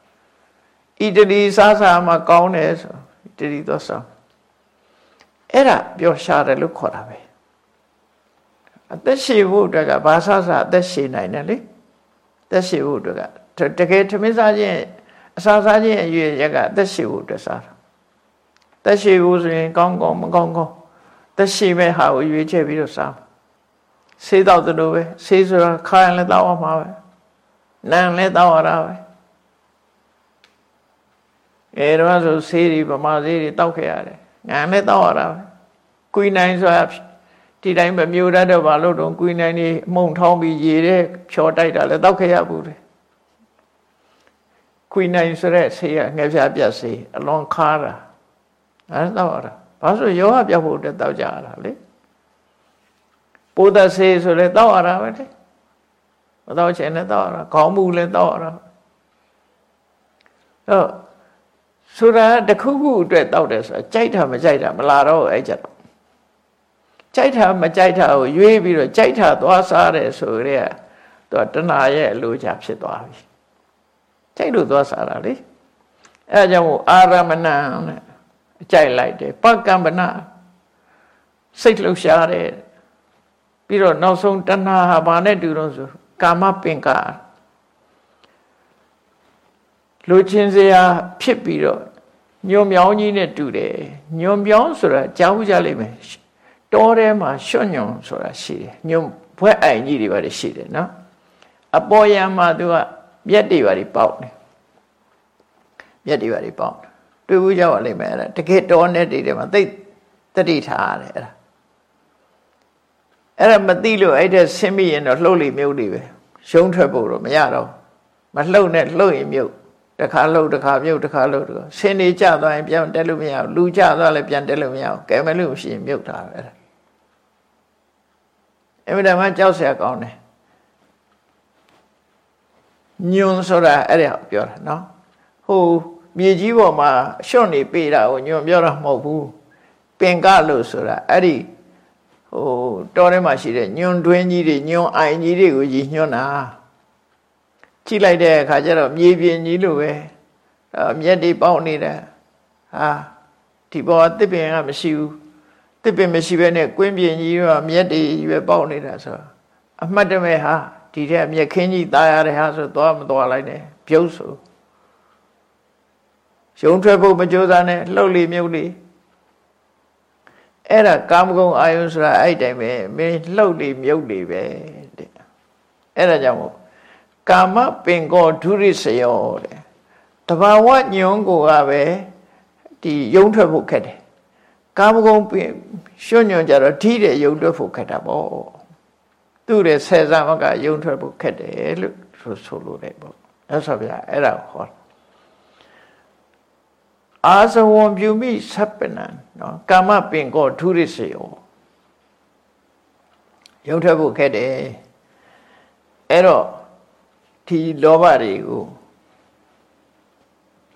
ဣတလီစားစားမှကောင်းတယ်ဆိုဣတလီသွားစား အဲ့ဒါပျော်ရှားတယ်လို့ခေါ်တာပဲအသက်ရှည်ဖို့အတွက်ကဘာစားစားအသက်ရှည်နိုင်တယ်လေသက်ရှည်ဖို့အတွက်ကတကယ်ထမင်းစားခြင်းအစာစားခြင်းအရွယ်ရက်ကအသက်ရှည်ဖို့အတွက်စားတာသက်ရှည်ဖို့ဆိုရင်ကောင်းကောင်းမကောင်းကောင်းသက်ရှည်မဲ့ဟာကိုရွေးချယ်ပြီးတော့စားဆေးတော့တူပဲဆေးဆိုတာခါရင်လည်းတောက်အောင်မှာပဲနံလည်းတောက်ရတာပဲအဲတော့ဆိုဆေးတွေဗမာဆေးတွေတောက်ခဲ့ရတယ် ငံလည်းတောက်ရတာပဲကွီနိုင်ဆိုတာဒီတိုင်းပဲမျိုးတတ်တော့ဘာလို့တော့ကွီနိုင်နေမှုံထောင်းပြီးရေတဲ့ဖြော်တိုက်တာလည်းတောက်ခဲ့ရဘူးလေခွေနိုင်ဆိုတဲ့ဆေးကငှက်ဖျားပြတ်ဆေးအလွန်ခါတာအဲတော့ရတာဘာလို့ယောဂပြောက်ဖို့အတွက်တောက်ကြရတာလေပိုးသက်ဆေးဆိုလဲတောက်ရတာပဲလေမတောက်ချင်လည်းတောက်ရတာခေါင်းမူလည်းတောက်ရတာတော့ ဆိုတာတခုခုအတွက်တောက်တယ်ဆိုတာကြိုက်တာမကြိုက်တာမလာတော့အဲ့ကြတော့ကြိုက်တာမကြိုက်တာကိုရွေးပြီးတော့ကြိုက်တာသွားစားတယ်ဆိုရဲသူကတဏှာရဲ့အလိုချဖြစ်သွားပြီကြိုက်လို့သွားစားတာလေအဲကြောင့်မို့အာရမဏံနဲ့ကြိုက်လိုက်တယ်ပကံပနာစိတ်လှုပ်ရှားတယ်ပြီးတော့နောက်ဆုံးတဏှာဟာဘာနဲ့တူတော့ဆိုကာမပင်ကာ လူချင်းစရာဖြစ်ပြီးတော့ညွန်မြောင်းကြီးနဲ့တူတယ်ညွန်မြောင်းဆိုတာကြားဘူးကြလိမ့်မယ်တောထဲမှာရွှွညွန်ဆိုတာရှိတယ်ညွန်ဘွဲ့အိုင်ကြီးတွေပါတယ်ရှိတယ်နော်အပေါ်ယံမှာသူကမြက်တွေပါတယ်ပေါက်တယ်မြက်တွေပါတယ်ပေါက်တွေ့ဘူးကြပါလိမ့်မယ်အဲ့ဒါတကယ်တောနဲ့တွေထဲမှာသိတတိထားရတယ်အဲ့ဒါအဲ့ဒါမသိလို့အဲ့ဒါဆင်းမိရင်တော့လှုပ်လိမြုပ်လိပဲရှုံးထွက်ဖို့တော့မရတော့မလှုပ်နဲ့လှုပ်ရင်မြုပ် တခါလှုပ်တခါမြုပ်တခါလှုပ်တခါဆင်းနေကြသွားရင်ပြန်တက်လို့မရဘူးလူကြသွားလည်းပြန်တက်လို့မရဘူးကဲမလို့ရှိရင်မြုပ်တာပဲအဲ့ဒါအဲ့ဒါမှကြောက်เสียကောင်းတယ်ညွန်ဆိုတာအဲ့ဒါပြောတာနော်ဟိုမြေကြီးပေါ်မှာရှော့နေပေးတာကိုညွန်ပြောတာမဟုတ်ဘူးပင်ကလို့ဆိုတာအဲ့ဒီဟိုတောထဲမှာရှိတဲ့ညွန်တွင်းကြီးတွေညွန်အိုင်ကြီးတွေကိုကြီးညွန်တာ ကြည့်လိုက်တဲ့အခါကျတော့မြေပြင်ကြီးလိုပဲအမျက်တွေပေါက်နေတယ်ဟာဒီပေါ်တစ်ပင်ကမရှိဘူးတစ်ပင်မရှိဘဲနဲ့ကွင်းပြင်ကြီးကမျက်တွေကြီးပဲပေါက်နေတာဆိုအမှတ်တမဲ့ဟာဒီထက်မျက်ခင်းကြီးตายရတဲ့ဟာဆိုသွားမသွားလိုက်နဲ့ပြုတ်ဆိုရုံထွက်ဖို့မကြိုးစားနဲ့လှုပ်လေမြုပ်လေအဲ့ဒါကာမဂုဏ်အာယုဆိုတာအဲ့တိုင်ပဲမင်းလှုပ်လေမြုပ်လေပဲတဲ့အဲ့ဒါကြောင့်မို့ ကာမပင်ကောဒုရိစယောတဲ့တဘာဝညွန်ကိုကပဲဒီရုံထွက်ဖို့ခက်တယ်ကာမဂုဏ်ပင်ရွှွညွန်ကြတော့ဓိတဲ့ရုံထွက်ဖို့ခက်တာပေါ့သူ့ရဲ့ဆယ်ဆမကရုံထွက်ဖို့ခက်တယ်လို့ဆိုဆိုလို့တယ်ပေါ့အဲ့ဆိုဗျာအဲ့ဒါဟောအာဇဝံပြုမိသပ္ပနံနော်ကာမပင်ကောဒုရိစေယောရုံထွက်ဖို့ခက်တယ်အဲ့တော့ ဒီလောဘတွေကို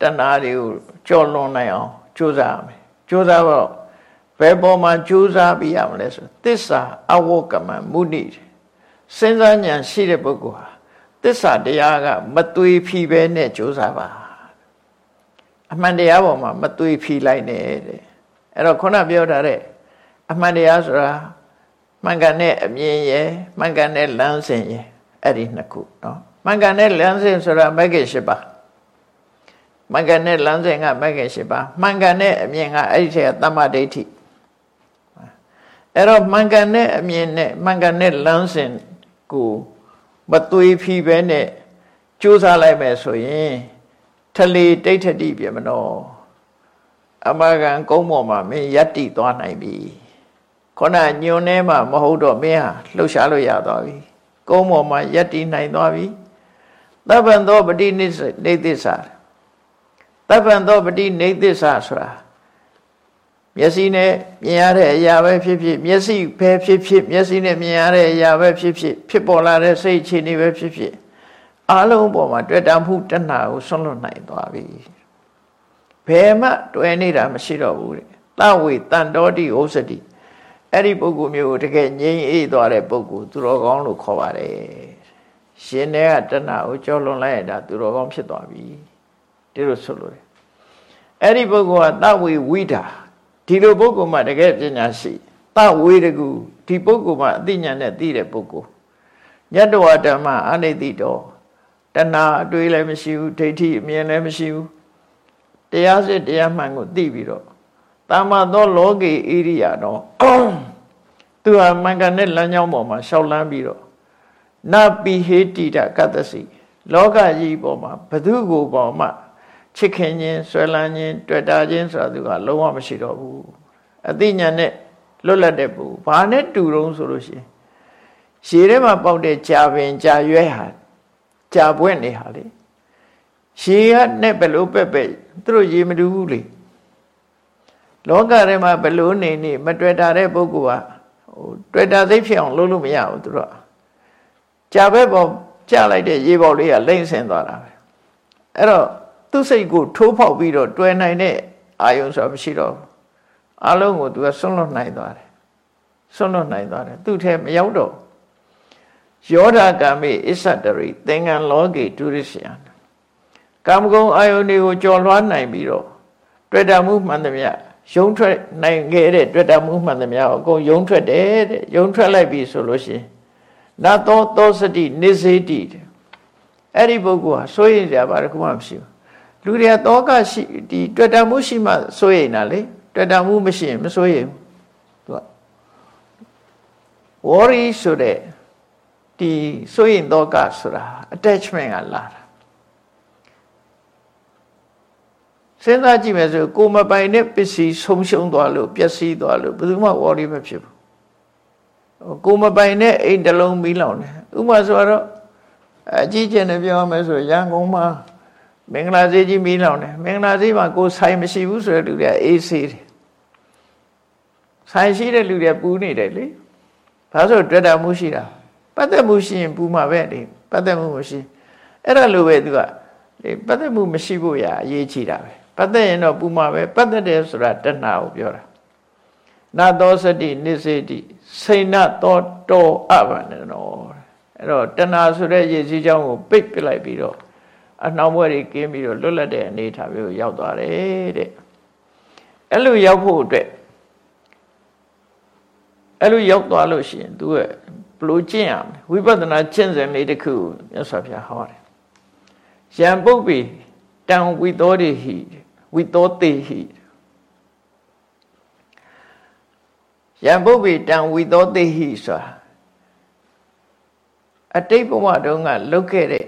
တဏှာတွေကိုကြော်လွန်နိုင်အောင်ကြိုးစားရမယ်ကြိုးစားတော့ဘယ်ပေါ်မှာကြိုးစားပြီးရမလဲဆိုသစ္စာအဝကမမုနိစဉ်းစားဉာဏ်ရှိတဲ့ပုဂ္ဂိုလ်ဟာသစ္စာတရားကမသွေဖြီးပဲနဲ့ကြိုးစားပါအမှန်တရားပေါ်မှာမသွေဖြီးလိုက်နဲ့တဲ့အဲ့တော့ခုနပြောထားတဲ့အမှန်တရားဆိုတာမှန်ကန်တဲ့အမြင်ရယ်မှန်ကန်တဲ့လမ်းစဉ်ရယ်အဲ့ဒီနှစ်ခုနော် မှန်ကန်တဲ့လမ်းစဉ်ဆိုတာမဂ္ဂင်၈ပါးမှန်ကန်တဲ့လမ်းစဉ်ကမဂ္ဂင်၈ပါးမှန်ကန်တဲ့အမြင်ကအဲ့ဒီထဲကတမ္မာဒိဋ္ဌိအဲ့တော့မှန်ကန်တဲ့အမြင်နဲ့မှန်ကန်တဲ့လမ်းစဉ်ကိုမသွေးဖြီးပဲနဲ့ကြိုးစားလိုက်မယ်ဆိုရင်ထလေတိဋ္ဌတိပြမနောအမဂံကုန်းပေါ်မှာမင်းယက်တိသွားနိုင်ပြီခေါနညွန်ထဲမှာမဟုတ်တော့မင်းဟာလှုပ်ရှားလို့ရသွားပြီကုန်းပေါ်မှာယက်တိနိုင်သွားပြီ သဗ္ဗံသောပတိနိနေသစ္စာသဗ္ဗံသောပတိနေသစ္စာဆိုတာမျက်စိနဲ့မြင်ရတဲ့အရာပဲဖြစ်ဖြစ်မျက်စိပဲဖြစ်ဖြစ်မျက်စိနဲ့မြင်ရတဲ့အရာပဲဖြစ်ဖြစ်ဖြစ်ပေါ်လာတဲ့စိတ်အခြေအနေပဲဖြစ်ဖြစ်အလုံးပေါ်မှာတွေ့တာမှုတဏှာကိုဆွန့်လွတ်နိုင်သွားပြီဘယ်မှတွေ့နေတာမရှိတော့ဘူးတဲ့တဝေတန်တော်တိဥစ္စတိအဲ့ဒီပုဂ္ဂိုလ်မျိုးကိုတကယ်ငြိမ်းအေးသွားတဲ့ပုဂ္ဂိုလ်သူတော်ကောင်းလို့ခေါ်ပါတယ် ရှင်တဲ့ကတဏှာကိုကြောလွန်လိုက်ရတာသူတော်ကောင်းဖြစ်သွားပြီဒီလိုဆိုလို့အဲ့ဒီပုဂ္ဂိုလ်ကတဝေဝိဒါဒီလိုပုဂ္ဂိုလ်မှတကယ်ပညာရှိတဝေတကူဒီပုဂ္ဂိုလ်မှအသိဉာဏ်နဲ့သိတဲ့ပုဂ္ဂိုလ်ညတဝဓမ္မအနိတိတော်တဏှာအတွေးလည်းမရှိဘူးဒိဋ္ဌိအမြင်လည်းမရှိဘူးတရားစစ်တရားမှန်ကိုသိပြီးတော့တာမသောလောကေဣရိယာတော့သူဟာမင်္ဂနဲ့လမ်းကြောင်းပေါ်မှာရှောက်လန်းပြီးတော့ နပိဟေတိတကတ္တစီလောကကြီးပေါ်မှာဘသူကိုပေါ်မှာချစ်ခင်ခြင်းဆွဲလန်းခြင်းတွေ့တာခြင်းဆိုတာသူကလုံးဝမရှိတော့ဘူးအသိဉာဏ်နဲ့လွတ်လပ်တဲ့ဘူးဘာနဲ့တူတုံးဆိုလို့ရှိရင်ရှည်ထဲမှာပေါက်တဲ့ကြာပင်ကြာရွဲဟာကြာပွင့်နေဟာလေရေကနဲ့ဘယ်လိုပဲ့ပဲ့သူတို့ရေမတူဘူးလေလောကထဲမှာဘယ်လိုနေနေမတွေ့တာတဲ့ပုဂ္ဂိုလ်ကဟိုတွေ့တာသိဖြစ်အောင်လုပ်လို့မရဘူးသူတို့ကြာ ဘက်ပေါ်ကြာလိုက်တဲ့ရေပေါ်လေးကလိမ့်ဆင်းသွားတာပဲအဲ့တော့သူ့စိတ်ကိုထိုးဖောက်ပြီးတော့တွယ်နိုင်တဲ့အာယုံဆိုတာမရှိတော့ဘူးအလုံးကိုသူကဆွန့်လွတ်နိုင်သွားတယ်ဆွန့်လွတ်နိုင်သွားတယ်သူ့ထဲမရောက်တော့ယောဓာကမိအစ္ဆတရိသင်္ကန်းလောကေဒုရရှယကာမဂုဏ်အာယုန်တွေကိုကြော်လွှားနိုင်ပြီးတော့တွေ့တာမှုမှန်သမျှယုံထွက်နိုင်ခဲ့တဲ့တွေ့တာမှုမှန်သမျှအကုန်ယုံထွက်တယ်တဲ့ယုံထွက်လိုက်ပြီဆိုလို့ရှိရင် နတ်သောသောစတိနေစေတိတဲ့အဲ့ဒီပုဂ္ဂိုလ်ဟာစိုးရိမ်ကြပါတခုမှမရှိဘူးလူတွေကတောကရှိဒီတွေ့တာမှုရှိမှစိုးရိမ်တာလေတွေ့တာမှုမရှိရင်မစိုးရိမ်ဘူးသူက worry ဆိုတဲ့ဒီစိုးရိမ်တောကဆိုတာ attachment ကလာတာစဉ်းစားကြည့်မယ်ဆိုကိုမပိုင်တဲ့ပစ္စည်းဆုံးရှုံးသွားလို့ပျက်စီးသွားလို့ဘယ်သူမှ worry မဖြစ်ဘူး ကိုမပိုင်တဲ့အိမ်တစ်လုံးမီးလောင်တယ်ဥပမာဆိုတော့အကြီးကျယ်နဲ့ပြောရမယ်ဆိုရန်ကုန်မှာမင်္ဂလာဈေးကြီးမီးလောင်တယ်မင်္ဂလာဈေးမှာကိုဆိုင်မရှိဘူးဆိုတဲ့လူတွေကအေးဆေးတယ်ဆိုင်ရှိတဲ့လူတွေပူနေတယ်လေဘာလို့တွေ့တာမှုရှိတာပတ်သက်မှုရှိရင်ပူမှာပဲလေပတ်သက်မှုမရှိအဲ့ဒါလိုပဲသူကလေပတ်သက်မှုမရှိဖို့ရအရေးကြီးတာပဲပတ်သက်ရင်တော့ပူမှာပဲပတ်သက်တယ်ဆိုတာတဏှာကိုပြောတာ နာသောစတိနိစေတိစိဏသောတောအဘန္နနောအဲ့တော့တဏှာဆိုတဲ့ရည်စည်းကြောင်းကိုပိတ်ပစ်လိုက်ပြီးတော့အနှောင်ဘွဲတွေကင်းပြီးတော့လွတ်လပ်တဲ့အနေအထားမျိုးရောက်သွားတယ်တဲ့အဲ့လိုရောက်ဖို့အတွက်အဲ့လိုရောက်သွားလို့ရှိရင်သူကဘလို့ကျင့်ရမလဲဝိပဿနာကျင့်စဉ်လေးတစ်ခုမြတ်စွာဘုရားဟောတယ်ယံပုပ္ပိတံဝိသောတိဟိဝိသောတေဟိ ယံပုပ္ပိတံဝိသောတေဟိဆိုတာအတိတ်ဘဝတုန်းကလုပ်ခဲ့တဲ့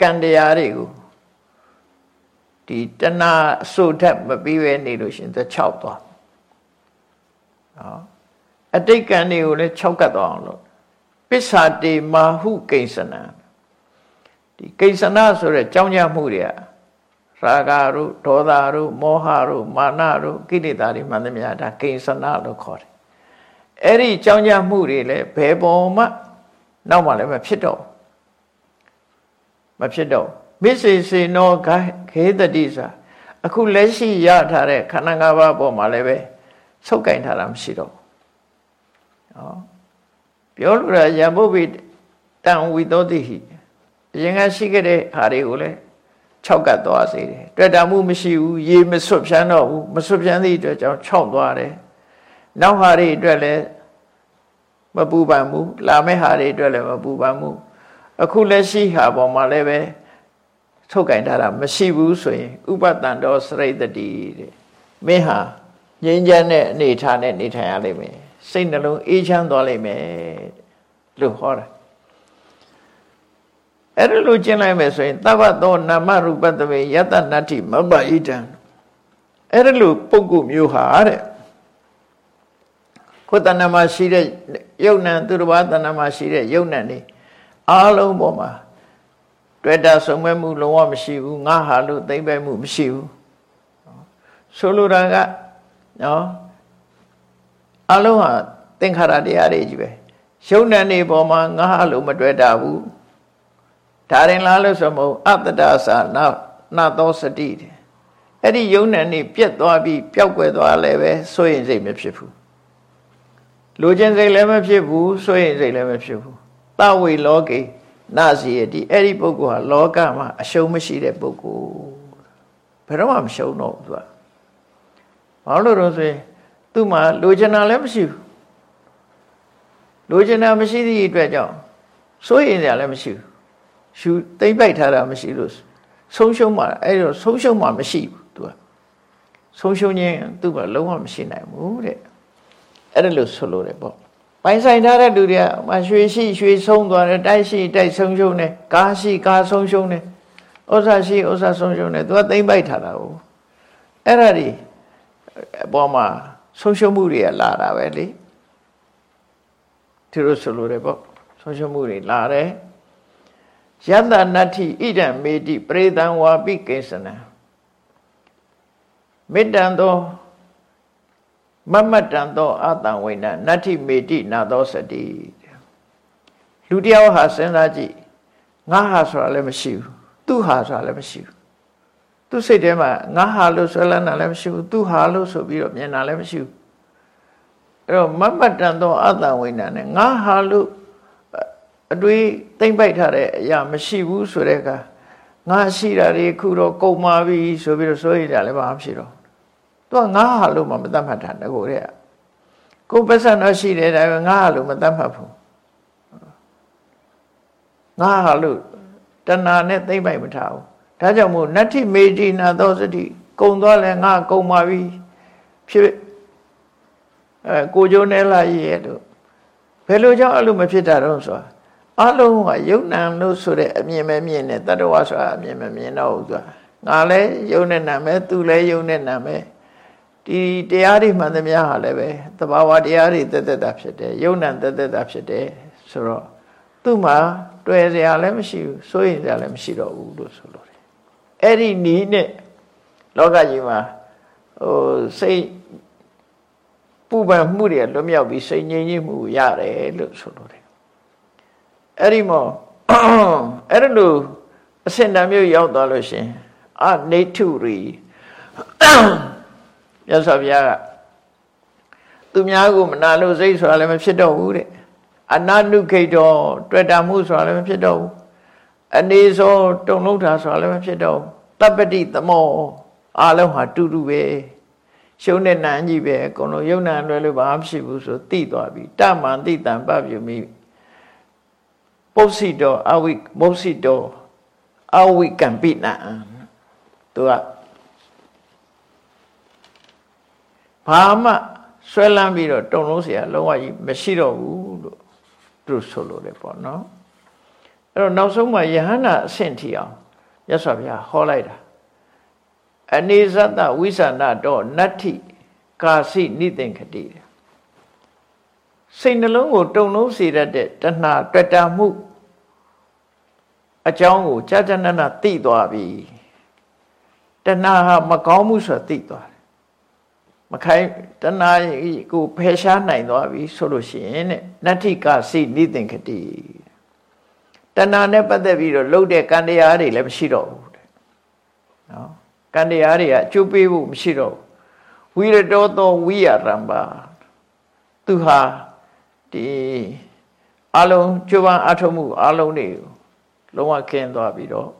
ကံတရားတွေကိုဒီတဏှာအဆိုထက်မပြီးပဲနေလို့ရှင်သူ6သွားနော်အတိတ်ကံတွေကိုလည်း6ကတ်သွားအောင်လို့ပစ္ဆာတေမာဟုကိစ္စနံဒီကိစ္စနာဆိုတဲ့ကြောင်းကြမှုတွေကရာဂတို့ဒေါသတို့မောဟတို့မာနတို့ကိလေသာတွေမှန်သမျှဒါကိစ္စနာလို့ခေါ်တယ် အဲ့ဒီကြောင်းကြမှုတွေလည်းဘယ်ပုံမှနောက်မှလည်းမဖြစ်တော့မဖြစ်တော့မစ္စေစေနောခေတတိစာအခုလက်ရှိရထားတဲ့ခန္ဓာ၅ပါးပေါ်မှာလည်းပဲဆုပ်ကင်ထားတာမရှိတော့နော်ပြောလို့ရယံပုဗ္ဗိတံဝိသောတိဟိအရင်ကရှိခဲ့တဲ့ဟာတွေကိုလည်း၆ကတ်သွားစေတယ်တွေ့တာမှုမရှိဘူးရေမဆွတ်ဖြန်းတော့ဘူးမဆွတ်ဖြန်းသည့်အတွက်ကြောင့်၆သွားတယ် နောက်ဟာတွေအတွက်လည်းမပူပန်ဘူးလာမယ့်ဟာတွေအတွက်လည်းမပူပန်ဘူးအခုလက်ရှိဟာပေါ်မှာလည်းပဲထုတ်ကင်ထားတာမရှိဘူးဆိုရင်ဥပတန်တော်စရိတ်တတိတဲ့မင်းဟာငြိမ်းချမ်းတဲ့အနေထားနဲ့နေထိုင်ရလိမ့်မယ်စိတ်နှလုံးအေးချမ်းသွားလိမ့်မယ်လို့ဟောတာအဲ့ဒါလို့ကျင့်လိုက်မယ်ဆိုရင်သဗ္ဗသောနာမရူပတမေယတနတ္တိမဘဣတံအဲ့ဒါလို့ပုဂ္ဂိုလ်မျိုးဟာတဲ့ ကိုယ်တဏ္ဍမှာရှိတဲ့ယုတ်နံသူတစ်ပါးတဏ္ဍမှာရှိတဲ့ယုတ်နံနေအားလုံးပေါ်မှာတွေ့တာဆုံးမဲ့မှုလုံးဝမရှိဘူးငါဟာလို့သိမ့်ပဲမှုမရှိဘူးဆိုလိုတာကနော်အလုံးဟာသင်္ခါရတရားတွေကြီးပဲယုံနဲ့နေပေါ်မှာငါဟာလို့မတွေ့တာဘူးဒါရင်လားလို့ဆိုမဟုတ်အတ္တဒါသနာနာသောစတိတယ်အဲ့ဒီယုံနဲ့နေပြက်သွားပြီးပျောက်ကွယ်သွားလည်းပဲစိုးရင်စိတ်မဖြစ်ဘူး လိုချင်စိတ်လည်းမဖြစ်ဘူးစိုးရင်စိတ်လည်းမဖြစ်ဘူးတဝေလောကေနာစီယတိအဲ့ဒီပုဂ္ဂိုလ်ဟာလောကမှာအရှုံးမရှိတဲ့ပုဂ္ဂိုလ်ဘယ်တော့မှမရှုံးတော့ဘူးသူကဘာလို့လို့ဆိုရင်သူ့မှာလိုချင်တာလည်းမရှိဘူးလိုချင်တာမရှိသည့်အတွက်ကြောင့်စိုးရင်ရလည်းမရှိဘူးရှူသိမ့်ပိုက်ထားတာမရှိလို့ဆုံးရှုံးမှာအဲ့တော့ဆုံးရှုံးမှာမရှိဘူးသူကဆုံးရှုံးခြင်းသူ့မှာလုံးဝမရှိနိုင်ဘူးတဲ့ အဲ့ဒါလို့ဆိုလို့တယ်ပေါ့ပိုင်ဆိုင်ထားတဲ့လူတွေကမရွှေရှိရွှေဆုံးသွားတယ်တိုက်ရှိတိုက်ဆုံးရှုံးတယ်ကားရှိကားဆုံးရှုံးတယ်ဥစ္စာရှိဥစ္စာဆုံးရှုံးတယ်သူကသိမ့်ပိုက်ထားတာကိုအဲ့ဒါဒီအပေါ်မှာဆုံးရှုံးမှုတွေကလာတာပဲလေသူတို့ဆိုလိုတယ်ပေါ့ဆုံးရှုံးမှုတွေလာတယ်ယတနတ္ထိဣဒံမေတိပရိသံဝါပိကိစ္စနံမေတ္တံသော မမတံသောအတံဝိနနတ္ထိမေတိနာသောစတိလူတယောက်ဟာစဉ်းစားကြည့်ငါဟာဆိုတာလည်းမရှိဘူးသူဟာဆိုတာလည်းမရှိဘူးသူစိတ်ထဲမှာငါဟာလို့ဆွဲလန်းတာလည်းမရှိဘူးသူဟာလို့ဆိုပြီးတော့မြင်တာလည်းမရှိဘူးအဲ့တော့မမတန်သောအတန်ဝိညာဉ်နဲ့ငါဟာလို့အတွေးသိမ့်ပိုက်ထားတဲ့အရာမရှိဘူးဆိုတဲ့ကငါရှိတာတွေခုတော့ကုန်ပါပြီဆိုပြီးတော့ဆိုရတာလည်းဘာမှဖြစ်တော့ သူကငါဟာလို့မှမတတ်မှတ်တာငကိုတဲ့ကိုပစ္ဆန်တော့ရှိတယ်ဒါပေမဲ့ငါဟာလို့မတတ်မှတ်ဘူးငါဟာလို့တဏှာနဲ့သိမ့်ပိုက်မထားဘူးဒါကြောင့်မို့နတ္ထိမေတိနာသောစတိကုံသွားလဲငါကုံပါပြီဖြစ်အဲကိုကျိုးနဲ့လာရဲ့တို့ဘယ်လိုကြောင့်အဲ့လိုမဖြစ်တာတော့ဆိုတာအလုံးကယုံနံလို့ဆိုတဲ့အမြင်ပဲမြင်တယ်တတ္တဝါဆိုတာအမြင်မမြင်တော့ဘူးဆိုတာငါလည်းယုံနဲ့နာမယ်သူလည်းယုံနဲ့နာမယ် ဒီတရားတွေမှန်သမျှဟာလည်းပဲသဘာဝတရားတွေတက်တက်တာဖြစ်တယ်ယုံနံတက်တက်တာဖြစ်တယ်ဆိုတော့သူ့မှာတွေ့စရာလည်းမရှိဘူးစိုးရင်စရာလည်းမရှိတော့ဘူးလို့ဆိုလို့တယ်အဲ့ဒီနီးနဲ့လောကကြီးမှာဟိုစိတ်ပူပန်မှုတွေလွတ်မြောက်ပြီးစိတ်ငြိမ်ခြင်းမှုရတယ်လို့ဆိုလို့တယ်အဲ့ဒီမောအဲ့လိုအစင်တံမျိုးရောက်သွားလို့ရှင်အနေထုရီ ရသော်ဗျာကသူများကိုမနာလို့စိတ်ဆိုတာလည်းမဖြစ်တော့ဘူးတဲ့အနာနုခိတ်တော်တွေ့တာမှုဆိုတာလည်းမဖြစ်တော့ဘူးအနေစောတုံလုံးတာဆိုတာလည်းမဖြစ်တော့ဘူးတပ္ပတိသမောအလုံးဟာတူတူပဲရှုံးတဲ့နန်းကြီးပဲအကုန်လုံးယုံနံလွယ်လို့ဘာမှဖြစ်ဘူးဆိုသိသွားပြီတမန်တိတံပပြုမိပုပ်စီတော်အဝိမုပ်စီတော်အဝိကံပိနံသူက ဘာမှဆွဲလန်းပြီးတော့တုံလုံးเสียလုံးဝကြီးမရှိတော့ဘူးလို့သူဆိုလို့တယ်ပေါ့နော်အဲ့တော့နောက်ဆုံးမှာယဟန္တာအဆင့်ထီအောင်မြတ်စွာဘုရားဟောလိုက်တာအနေဇတဝိသနာတော့နတ္ထိကာစီနိသင်္ခတိစိတ်နှလုံးကိုတုံလုံးစေတတ်တဲ့တဏှာတွေ့တာမှုအကြောင်းကိုကြာကြာနာနာသိသွားပြီတဏှာဟာမကောင်းမှုဆိုသိသွားတယ် မခိုင်းတဏှာကိုဖယ်ရှားနိုင်သွားပြီဆိုလို့ရှိရင်တဲ့နတ္ထိကာစီနိသင်္ခတိတဏှာနဲ့ပတ်သက်ပြီးတော့လှုပ်တဲ့ကံတရားတွေလည်းမရှိတော့ဘူးတဲ့နော်ကံတရားတွေကအကျိုးပေးဖို့မရှိတော့ဝိရတောသောဝိယရံပါသူဟာဒီအလုံးကျိုးပန်းအထုံးမှုအလုံးတွေကိုလုံးဝခင်းသွားပြီးတော့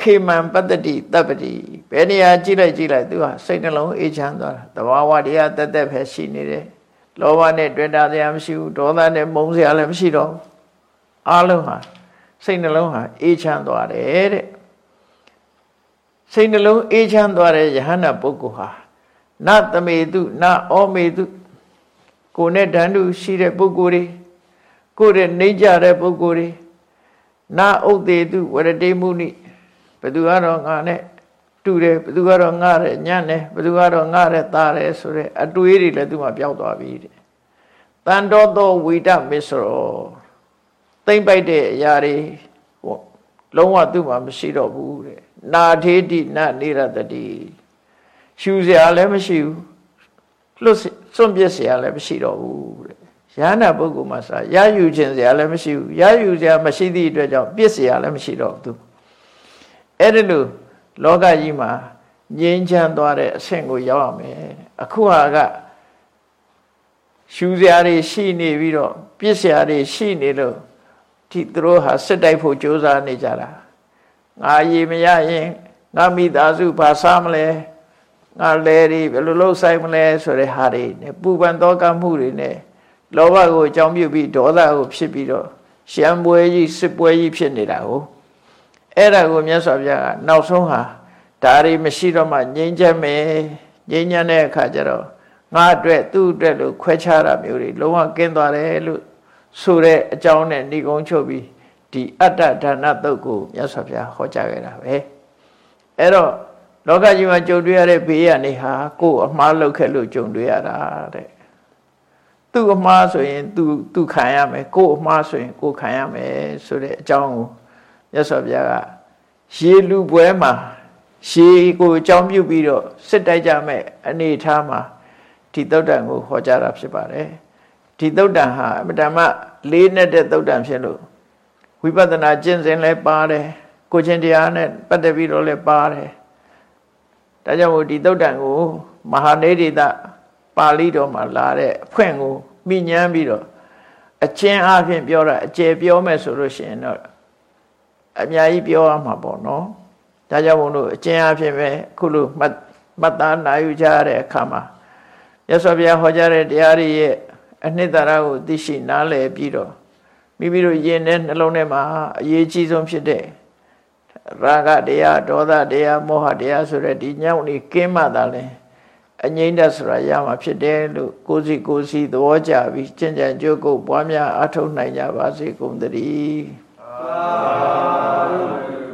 ခေမံပတ္တိတပ္ပတိဘယ်နေရာကြည့်လိုက်ကြည့်လိုက်သူဟာစိတ်နှလုံးအေးချမ်းသွားတာတဘာဝတရားတက်တက်ပဲရှိနေတယ်လောဘနဲ့တွေ့တာတရားမရှိဘူးဒေါသနဲ့မုန်းစရာလည်းမရှိတော့ဘူးအလုံးဟာစိတ်နှလုံးဟာအေးချမ်းသွားတယ်တဲ့စိတ်နှလုံးအေးချမ်းသွားတဲ့ယဟန္တာပုဂ္ဂိုလ်ဟာနသမေတုနဩမေတုကိုယ်နဲ့တန်တူရှိတဲ့ပုဂ္ဂိုလ်တွေကိုယ်နဲ့နှိမ့်ကြတဲ့ပုဂ္ဂိုလ်တွေနာဥဒေတုဝရတိမုနိ ဘသူကတော့ငါနဲ့တူတယ်ဘသူကတော့ငါတဲ့ညံ့တယ်ဘသူကတော့ငါတဲ့သားတယ်ဆိုတဲ့အတွေးတွေလည်းသူမှပျောက်သွားပြီတဲ့တန်တော်သောဝိတမစ္စရောသိမ့်ပိုက်တဲ့အရာတွေလုံးဝသူ့မှာမရှိတော့ဘူးတဲ့နာထေတိနနေရတတိရှူစရာလည်းမရှိဘူးလွတ်စွန့်ပစ်စရာလည်းမရှိတော့ဘူးတဲ့ရဟန္တာပုဂ္ဂိုလ်မှာစာရယူခြင်းစရာလည်းမရှိဘူးရယူစရာမရှိသည့်အတွက်ကြောင့်ပြစ်စရာလည်းမရှိတော့ဘူး အဲ့ဒီလိုလောကကြီးမှာငြိမ်းချမ်းသွားတဲ့အဆင့်ကိုရောက်ရမယ်အခုဟာကရှူစရာတွေရှိနေပြီးတော့ပြစ်စရာတွေရှိနေလို့ဒီသူတို့ဟာစစ်တိုက်ဖို့ကြိုးစားနေကြတာငါရေမရရင်ငါမိသားစုဘာစားမလဲငါလဲတွေဘယ်လိုလုပ်ဆိုင်မလဲဆိုတဲ့ဟာတွေနဲ့ပူပန်တော့ကမှုတွေနဲ့လောဘကိုအကြောင်းပြုပြီးဒေါသကိုဖြစ်ပြီးတော့ရှမ်းပွဲကြီးစစ်ပွဲကြီးဖြစ်နေတာကို အဲ့ဒါကိုမြတ်စွာဘုရားကနောက်ဆုံးဟာဒါတွေမရှိတော့မှငြိမ်းချမ်းမယ်ငြိမ်းချမ်းတဲ့အခါကျတော့ငါအတွက်သူ့အတွက်လို့ခွဲခြားတာမျိုးတွေလုံးဝကင်းသွားတယ်လို့ဆိုတဲ့အကြောင်းနဲ့ဏိကုံးချုပ်ပြီးဒီအတ္တဒါနတုတ်ကိုမြတ်စွာဘုရားဟောကြားခဲ့တာပဲအဲ့တော့လောကကြီးမှာကြုံတွေ့ရတဲ့ဘေးရနေဟာကိုယ်အမှားလုပ်ခဲ့လို့ကြုံတွေ့ရတာတဲ့သူ့အမှားဆိုရင်သူသူခံရမယ်ကိုယ်အမှားဆိုရင်ကိုယ်ခံရမယ်ဆိုတဲ့အကြောင်းကို မြတ်စွာဘုရားကရေလူပွဲမှာရှေးကိုအကြောင်းပြုပြီးတော့စစ်တိုက်ကြမဲ့အနေထားမှာဒီသုတ်တန်ကိုဟောကြားတာဖြစ်ပါတယ်ဒီသုတ်တန်ဟာအမတမလေးနဲ့တဲ့သုတ်တန်ဖြစ်လို့ဝိပဿနာကျင့်စဉ်လည်းပါတယ်ကိုချင်းတရားနဲ့ပတ်သက်ပြီးတော့လည်းပါတယ်ဒါကြောင့်မို့ဒီသုတ်တန်ကိုမဟာနေရိတပါဠိတော်မှာလာတဲ့အဖွင့်ကိုမိညမ်းပြီးတော့အချင်းအဖြစ်ပြောတာအကျယ်ပြောမယ်ဆိုလို့ရှိရင်တော့ အများကြီးပြောရမှာပေါ့နော်ဒါကြောင့်မို့လို့အကျဉ်းအဖြစ်ပဲခုလိုမှတ်မှတ်သားနိုင်ယူကြရတဲ့အခါမှာမြတ်စွာဘုရားဟောကြားတဲ့တရားတွေရဲ့အနှစ်သာရကိုသိရှိနားလည်ပြီးတော့မိမိတို့ယင်တဲ့နှလုံးထဲမှာအရေးကြီးဆုံးဖြစ်တဲ့ရာဂတရားဒေါသတရားမောဟတရားဆိုတဲ့ဒီညောင်းနေကင်းမှသာလဲအငိမ့်တဆိုတာရမှာဖြစ်တယ်လို့ကိုယ်စီကိုယ်စီသဘောကျပြီးကျင့်ကြံကြိုးကုပ်ပွားများအားထုတ်နိုင်ကြပါစေကုန်သတည်း Hallelujah.